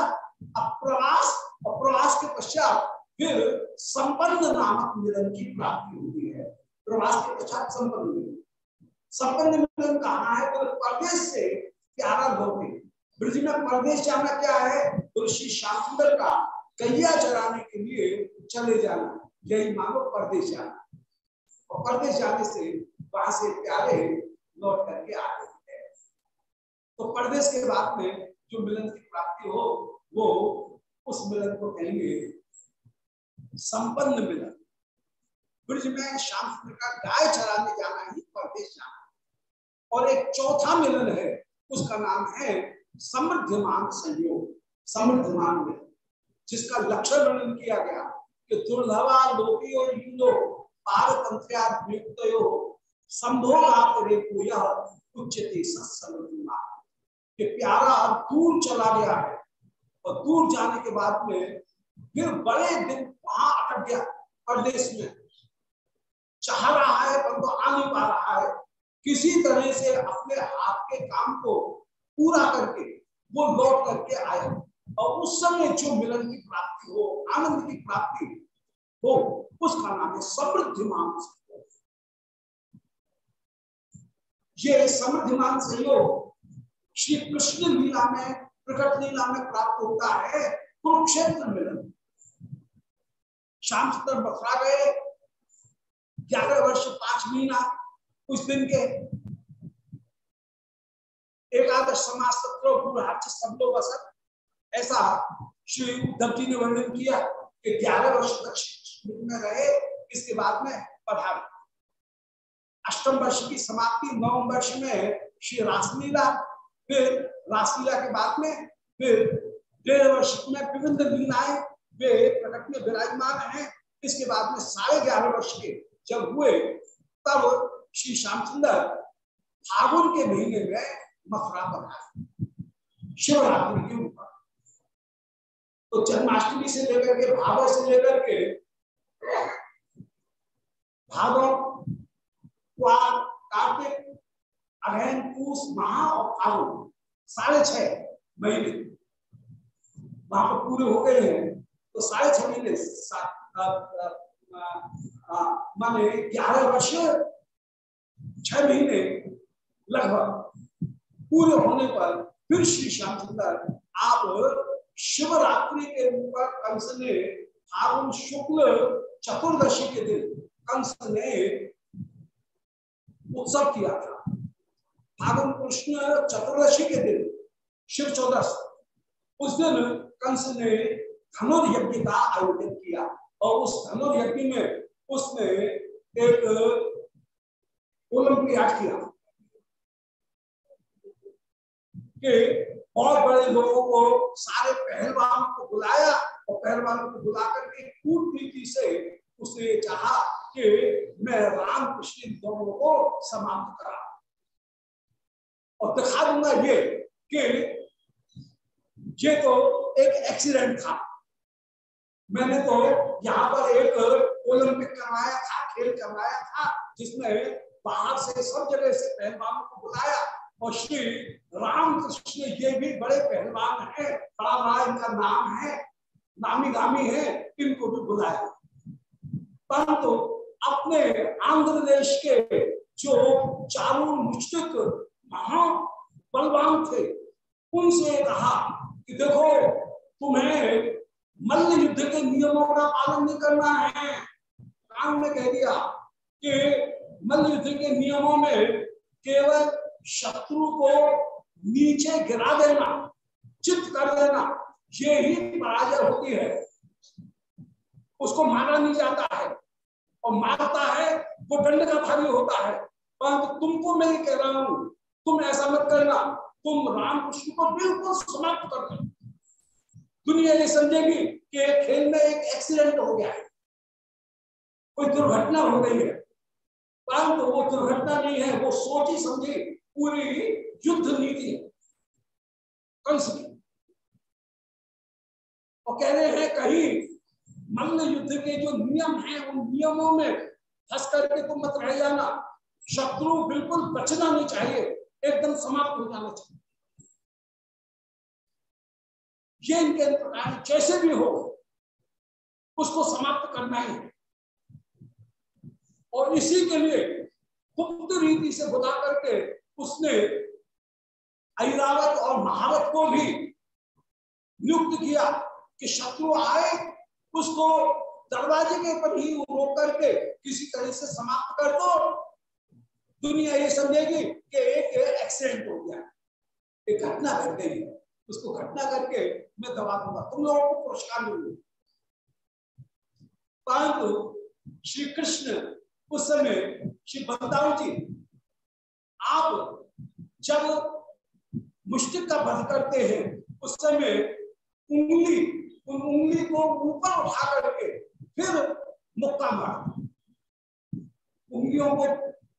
अब प्रवास और प्रवास के पश्चात फिर संपन्न नामक मिलन की प्राप्ति होती है। प्रवास के पश्चात संपन्न संपन्न मिलन कहा है? तो परदेश से प्यारा लौटे ब्रज में परदेश जाना क्या है? तो श्री का कैया चराने के लिए चले जाना। यही मानो परदेश जाना। और परदेश जाने से वहाँ से प्यारे लौट करके आ गए तो परदेश के बाद में जो मिलन की प्राप्ति हो, वो उस मिलन को कहेंगे संपन्न मिलन। ब्रज में सुंदर का गाय चराने जाना ही परदेश जाना। और एक चौथा मिलन है उसका नाम है समृद्धमान संयोग समृद्धमान मिलन जिसका लक्षण वर्णन किया गया कि दुर्धवा लोकी और संभोगात यह उच्चते कि प्यारा दूर चला गया है, और दूर जाने के बाद में फिर बड़े दिन वहाँ अटक गया, प्रदेश में। चाह रहा है परंतु तो आ नहीं पा रहा है। किसी तरह से अपने हाथ के काम को पूरा करके वो लौट करके आया। और उस समय जो मिलन की प्राप्ति हो, आनंद की प्राप्ति हो उसका नाम है समृद्धिमान ये समृद्धिमान सहयोग श्री कृष्ण लीला में, प्रकट लीला में प्राप्त होता है कुरुक्षेत्र मिलन। शाम सुंदर बखरा गए, ग्यारह वर्ष, पाँच महीना उस दिन के एकादश समाज तत्व सब लोग असर ऐसा श्री उद्धव जी ने वर्णन किया कि ग्यारह वर्ष तक में रहे, इसके बाद में पधार। अष्टम वर्ष की समाप्ति नवम वर्ष में श्री रासलीला, फिर रासलीला के बाद में, फिर डेढ़ वर्ष में विभिन्न लीलाएँ वे प्रकट में विराजमान हैं। इसके बाद में साढ़े ग्यारह वर्ष के जब हुए, तब श्री श्यामचंद्र फागुन के महीने में मथुरा पर शिवरात्रि के ऊपर। तो जन्माष्टमी से लेकर के भादव से लेकर के भादव कार्तिक अगहन पूस, महा और फागुन, साढ़े छह महीने। वहाँ पर पूरे हो गए हैं। तो साढ़े छह महीने माने ग्यारह वर्ष छह महीने लगभग पूरे होने पर फिर श्री श्याम सुंदर, आप शिवरात्रि के ऊपर कंस ने फागुन शुक्ल चतुर्दशी के दिन कंस ने उत्सव किया था। फागुन कृष्ण चतुर्दशी के दिन, शिव चौदश उस दिन कंस ने धनुर्यज्ञ का आयोजन किया और उस धनुर्यज्ञ में उसने एक ओलंपियाड किया कि बहुत बड़े लोगों को सारे पहलवानों को बुलाया और पहलवानों को बुला करके कूटनीति से उसने चाहा कि मैं राम कृष्ण दोनों को समाप्त करा। और दिखा दूँगा ये कि ये तो एक एक्सीडेंट था। मैंने तो यहाँ पर एक ओलंपिक करवाया था, खेल करवाया था, जिसमें बाहर से सब जगह से पहलवानों को बुलाया और श्री राम कृष्ण ये भी बड़े पहलवान है, बड़ा बड़ा इनका नाम है नामी गामी है, इनको भी बुलाया। परंतु तो अपने आंध्र प्रदेश के जो चारों मुश्तिक महा बलवान थे, उनसे कहा कि देखो, तुम्हें मल्ल युद्ध के नियमों का पालन नहीं करना है। राम ने कह दिया कि मल्ल युद्ध के नियमों में केवल शत्रु को नीचे गिरा देना, चित कर देना, ये ही पराजय होती है। उसको मारा नहीं जाता है और मारता है, वो दंड का भारी होता है। परंतु तुमको मैं कह रहा हूँ, तुम ऐसा मत करना, तुम रामकृष्ण को बिल्कुल समाप्त कर दो। दुनिया ये समझेगी कि खेल में एक एक्सीडेंट हो गया है, कोई दुर्घटना हो गई है। परंतु वो दुर्घटना नहीं है, वो सोची समझी, पूरी युद्ध नीति है। कंस की। और कह रहे हैं, कहीं मल्ल युद्ध के जो नियम हैं, उन नियमों में फंस करके तुम मत रह जाना। शत्रु बिल्कुल बचना नहीं चाहिए, एकदम समाप्त हो जाना चाहिए। ये इनके जैसे भी हो, उसको समाप्त करना ही है। और इसी के लिए गुप्त रीति से बुला करके उसने ऐरावत और महावत को भी नियुक्त किया कि शत्रु आए, उसको दरवाजे के ऊपर ही रोक करके किसी तरह से समाप्त कर दो। दुनिया ये समझेगी कि एक एक्सीडेंट हो गया। एक घटना घट गई। उसको घटना करके मैं दबा दूँगा। तुम लोगों को पुरस्कार मिलेंगे। परंतु श्री कृष्ण उस समय श्री बलदाऊ जी, आप जब मुश्किल का वध करते हैं, उस समय उंगली, उन उंगली को ऊपर उठा करके फिर मुक्का मार। उंगलियों को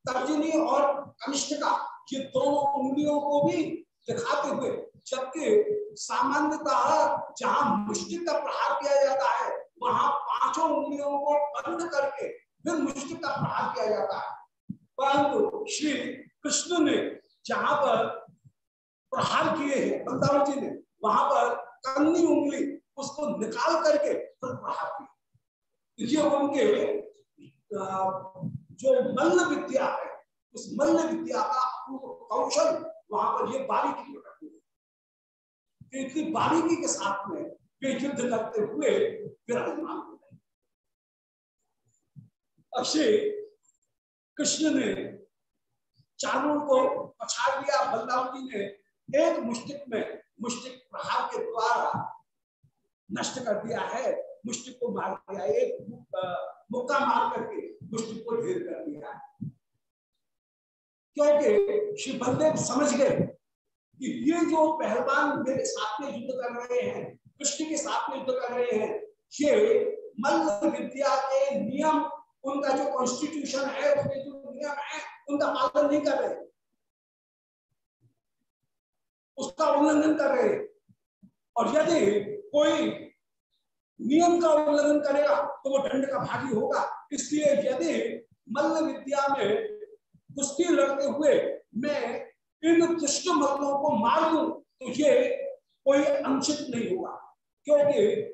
तर्जनी और कनिष्ठिका ये दोनों उंगलियों को भी दिखाते हुए, जबकि सामान्यतः जहाँ मुश्किल का प्रहार किया जाता है, वहाँ पाँचों उंगलियों को बंद करके फिर मुश्किल का प्रहार किया जाता है। परंतु श्री कृष्ण ने जहाँ पर प्रहार किए हैं बलदाव जी ने, वहाँ पर कन्नी उंगली उसको निकाल करके फिर प्रहार किया। उनके जो मल्ल विद्या है, उस मल्ल विद्या का कौशल वहाँ पर ये बारीकी प्रकट हुई इतनी बारीकी के साथ में वे युद्ध करते हुए विराजमान हो अक्षय कृष्ण ने चारों को पछाड़ दिया बलराम जी ने एक मुस्टिक में मुस्टिक प्रहार के द्वारा नष्ट कर दिया है। मुष्टिक को मार दिया, एक मुक्का मार करके मुस्टिक को ढेर कर दिया है। क्योंकि श्री बलदेव समझ गए कि ये जो पहलवान मेरे साथ में युद्ध कर रहे हैं, कृष्ण के साथ में युद्ध कर रहे हैं, ये मल्ल विद्या के नियम उनका जो कॉन्स्टिट्यूशन है उसके जो नियम है, उनका पालन नहीं कर रहे। उसका उल्लंघन कर रहे। और यदि कोई नियम का उल्लंघन करेगा तो वो दंड का भागी होगा। इसलिए यदि मल्ल विद्या में कुश्ती लड़ते हुए मैं इन दुष्ट मल्लों को मार दूँ तो ये कोई अनुचित नहीं होगा। क्योंकि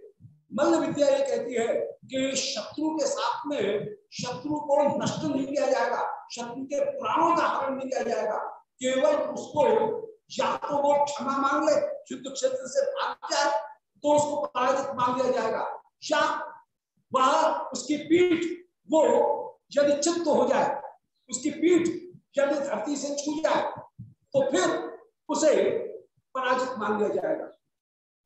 मल्ल विद्या ये कहती है कि शत्रु के साथ में शत्रु को नष्ट नहीं किया जाएगा, शत्रु के प्राणों का हरण नहीं किया जाएगा, केवल उसको या तो वो क्षमा मांग ले, युद्ध क्षेत्र से भाग जाए तो उसको पराजित मान लिया जाएगा, या वह उसकी पीठ वो यदि चित्त हो जाए, उसकी पीठ यदि धरती से छू जाए तो फिर उसे पराजित मान लिया जाएगा।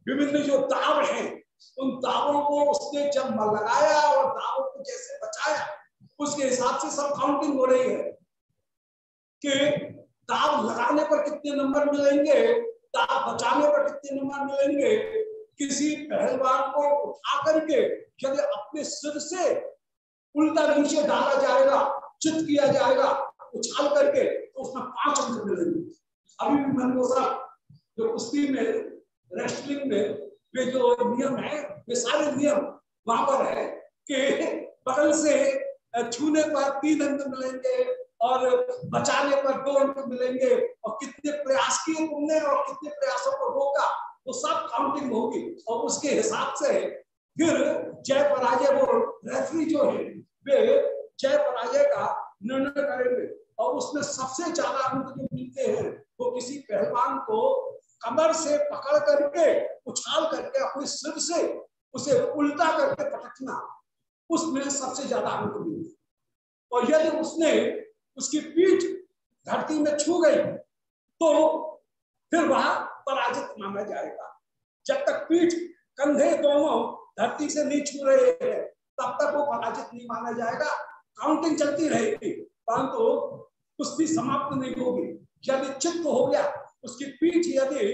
विभिन्न जो दाव हैं उन दावों को उसने जब लगाया और दावों को जैसे बचाया, उसके हिसाब से सब काउंटिंग हो रही है कि दाव लगाने पर कितने नंबर मिलेंगे, दाव बचाने पर कितने नंबर मिलेंगे, किसी पहलवान को उठा करके यदि अपने सिर से उल्टा नीचे डाला जाएगा, चित किया जाएगा, उछाल करके तो उसमें पाँच अंक मिलेंगे। अभी भी मनमोसा जो कुश्ती में रेस्टलिंग में वे जो नियम है, वे सारे नियम वहाँ पर है कि बगल से छूने पर तीन अंक मिलेंगे और बचाने पर दो अंक मिलेंगे। और कितने प्रयास किए तुमने और कितने प्रयासों को रोका, वो सब काउंटिंग होगी। और उसके हिसाब से फिर जय पराजय वो रेफरी जो है, वे जय पराजय का निर्णय करेंगे। और उसमें सबसे ज़्यादा अंक जो मिलते हैं, वो किसी पहलवान को कमर से पकड़ करके, उछाल करके, अपने सिर से उसे उल्टा करके पटकना उसमें सबसे ज़्यादा अंक मिलते और यदि उसने उसकी पीठ धरती में छू गई तो फिर वह पराजित माना जाएगा। जब तक पीठ कंधे दोनों धरती से नहीं छू रहे हैं, तब तक वो पराजित नहीं माना जाएगा। काउंटिंग चलती रहेगी, परंतु कुश्ती समाप्त नहीं होगी। यदि चित्त हो गया उसकी पीठ यदि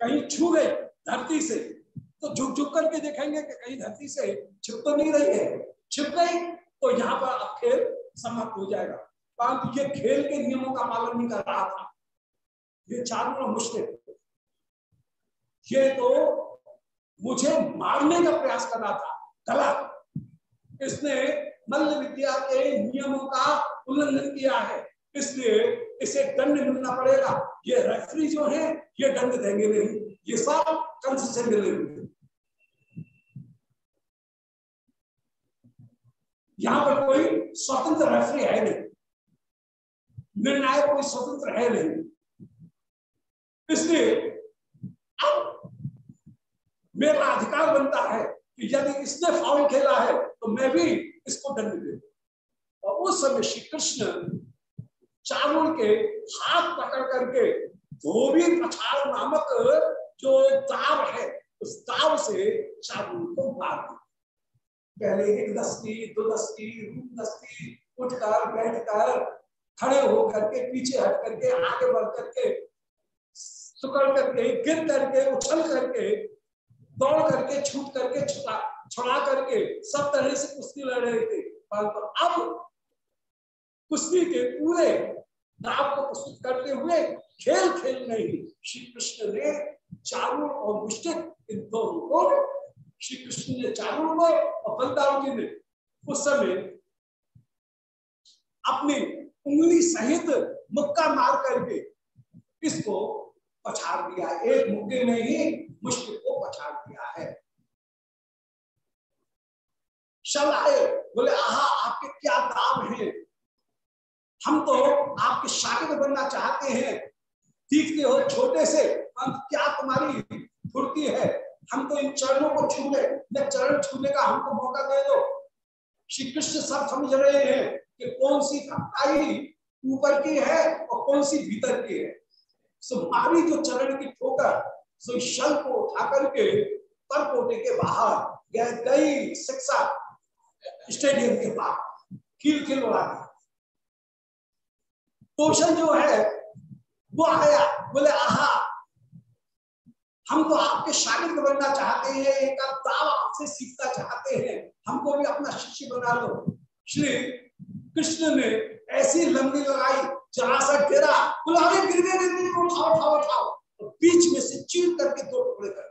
कहीं छू गई धरती से तो झुक झुक करके देखेंगे कि कहीं धरती से छिप तो नहीं रही है। छिप गई तो यहाँ पर अब खेल समाप्त हो जाएगा। परंतु ये खेल के नियमों का पालन नहीं कर रहा था। ये चारों मुश्किल। ये तो मुझे मारने का प्रयास कर रहा था। गलत। इसने मल्ल विद्या के नियमों का उल्लंघन किया है। इसलिए इसे दंड मिलना पड़ेगा। ये रेफरी जो है, ये दंड देंगे नहीं। ये सब कंस से मिलेंगे। यहाँ पर कोई स्वतंत्र रेफरी है नहीं। निर्णायक कोई स्वतंत्र है नहीं। इसलिए अब मेरा अधिकार बनता है कि यदि इसने फाउल खेला है तो मैं भी इसको दंड दे और उस समय श्री कृष्ण चावल के हाथ पकड़ करके धोबी पछाड़ नामक जो दाव है, उस दाव से चावल को मार पहले एक दस्ती, दो दस्ती दस्ती, उठकर, बैठकर, खड़े होकर के, पीछे हट करके, आगे बढ़ करके, सुकड़ करके, गिर करके, उछल करके, दौड़ करके, छूट करके, छुटा, छुड़ा करके, सब तरह से कुश्ती लड़ रहे थे। परंतु अब कुश्ती के पूरे दाव को प्रस्तुत करते हुए खेल खेल में ही श्री कृष्ण ने चारू और मुष्टिक इन दोनों को श्री कृष्ण ने चारू को और बलदाव जी ने उस समय अपनी उंगली सहित मुक्का मार करके इसको पछाड़ दिया? एक मुक्के ने ही मुश्किल को पछाड़ दिया है। शल आए, बोले, आहा, आपके क्या दाम है? हम तो आपके शागिर्द बनना चाहते हैं। दिखते हो छोटे से हम क्या तुम्हारी फुर्ती है? हम तो इन चरणों को छू ले न चरण छूने का हमको मौका दे दो। श्री कृष्ण सब समझ रहे हैं कि कौन सी खटाई ऊपर की है और कौन सी भीतर की है। सो मारी जो चरण की ठोकर, सो शल को उठा करके परकोटे के बाहर गई शिक्षा स्टेडियम के बाहर खिल खिल उड़ा दी पोषण जो है, वो आया, बोले, आहा, हम तो आपके शागिर्द बनना चाहते हैं, एक आपसे सीखना चाहते हैं, हमको भी अपना शिष्य बना लो। श्री कृष्ण ने ऐसी लंबी लगाई जरा सा गिरा बोला, अरे गिर गए उठाओ उठाओ उठाओ। तो बीच में से चीर करके दो टुकड़े कर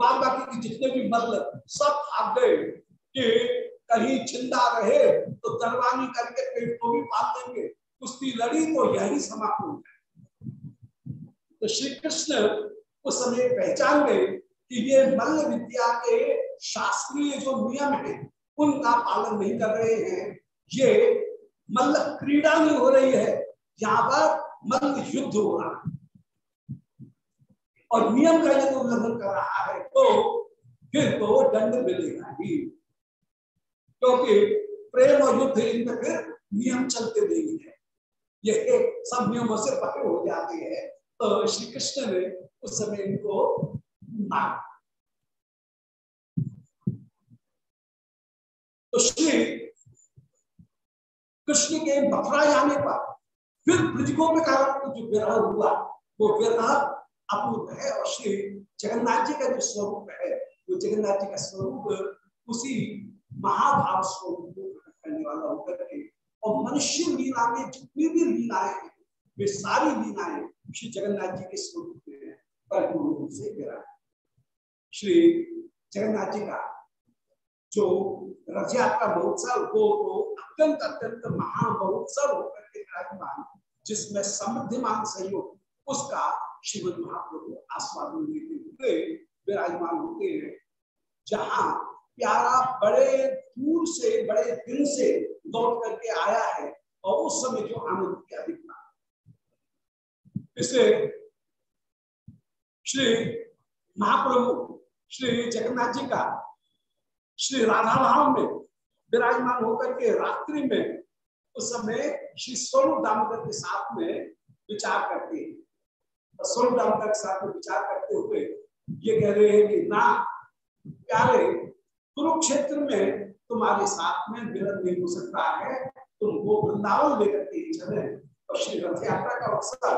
बाद बाकी के जितने भी मर्द सब भाग गए कि कहीं चिंता रहे तो दरवानी करके पेट को भी पाल देंगे। कुश्ती लड़ी तो यही समाप्त हो तो श्री कृष्ण उस समय पहचान गए कि ये मल्ल विद्या के शास्त्रीय जो नियम है उनका पालन नहीं कर रहे हैं। ये मल्ल क्रीड़ा नहीं हो रही है, यहाँ पर मल्ल युद्ध हो रहा है। और नियम का यदि उल्लंघन कर रहा है तो फिर तो दंड मिलेगा ही। क्योंकि प्रेम और युद्ध इनमें फिर नियम चलते नहीं है। ये सब नियमों से पकड़ हो जाते हैं। तो श्री कृष्ण ने उस समय इनको मार। तो श्री कृष्ण के मथुरा जाने पर फिर ब्रजगो में कारण जो विरह हुआ, वो विरह अपूर्व है और श्री जगन्नाथ जी का जो स्वरूप है, वो जगन्नाथ जी का स्वरूप उसी महाभाव स्वरूप को करने वाला होकर और मनुष्य लीला में जितनी भी लीलाएँ वे सारी लीलाएँ श्री जगन्नाथ जी के स्वरूप में परम रूप से गिरा श्री जगन्नाथ जी का जो रथ यात्रा महोत्सव वो तो अत्यंत अत्यंत महामहोत्सव होकर के विराजमान, जिसमें समृद्धिमान सहयोग, उसका श्रीमद महाप्रभु आस्वादन लेते हुए विराजमान होते हैं, जहाँ प्यारा बड़े दूर से, बड़े दिन से लौट करके आया है और उस समय जो आनंद किया दिखना इसलिए श्री महाप्रभु, श्री जगन्नाथ जी का, श्री राधा धाम में विराजमान होकर के रात्रि में उस समय श्री स्वरूप दामोदर के साथ में विचार करते हैं। स्वरूप दामोदर के साथ में विचार करते हुए ये कह रहे हैं कि, ना, प्यारे, कुरुक्षेत्र में तुम्हारे साथ में मिलन नहीं हो सकता है। तुम वो वृंदावन लेकर के चले और श्री रथ यात्रा का अवसर,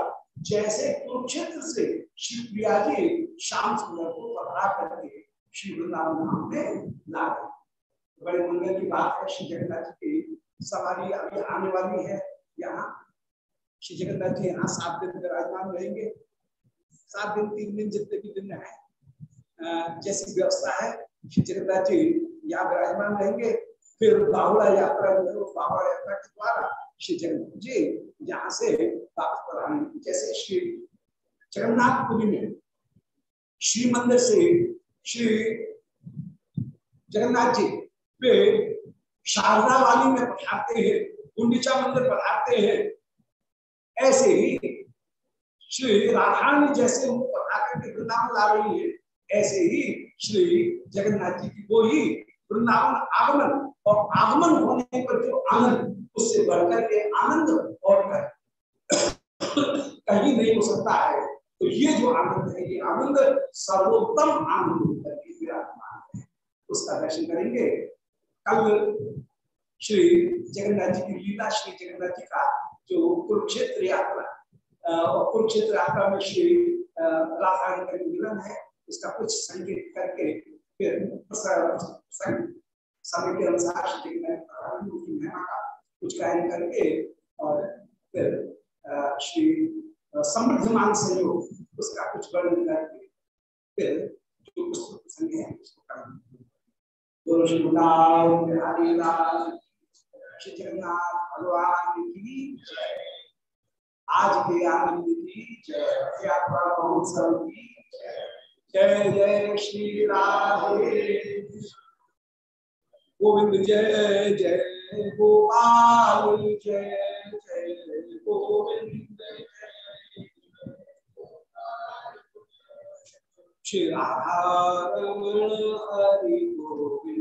जैसे कुरुक्षेत्र से श्री प्रिया जी शाम सुंदर को पधरा करके श्री वृंदावन धाम में ला गए बड़े मंगल की बात है, श्री जगन्नाथ जी की सवारी अभी आने वाली है यहाँ। श्री जगन्नाथ जी यहाँ सात दिन विराजमान रहेंगे। सात दिन, तीन दिन जितने भी दिन है जैसी व्यवस्था है श्री जी यहाँ विराजमान रहेंगे। फिर बाहुड़ा यात्रा जो है बाहुड़ा यात्रा के द्वारा श्री जगन्नाथ जी, यहाँ से वापस पर जैसे श्री जगन्नाथपुरी में श्री मंदिर से श्री जगन्नाथ जी वे शारदा वाली में पढ़ाते हैं, गुंडीचा मंदिर पढ़ाते हैं। ऐसे ही श्री राधारानी जैसे उनको पढ़ा करके वृंदावन ला रही है। ऐसे ही श्री जगन्नाथ जी की वो ही वृंदावन आगमन और आगमन होने पर जो आनंद, उससे बढ़कर के आनंद और कहीं नहीं हो सकता है। तो ये जो आनंद है, ये आनंद सर्वोत्तम आनंद होकर के विराजमान है। उसका दर्शन करेंगे। कल श्री जगन्नाथ जी की लीला, श्री जगन्नाथ जी का जो कुरुक्षेत्र यात्रा और कुरुक्षेत्र यात्रा में श्री राधा मिलन है उसका कुछ संकेत करके फिर समय के अनुसार की महिमा का कुछ गायन करके और फिर श्री समृद्धमान संयोग उसका कुछ वर्णन करके फिर जो प्रसंग है, उसको आज के आनंद की जय। यात्रा महोत्सव की जय। जय जय श्री राधे। गोविंद जय जय गोपाल जय जय गोविंद श्री राधा रमण हरि गोविंद।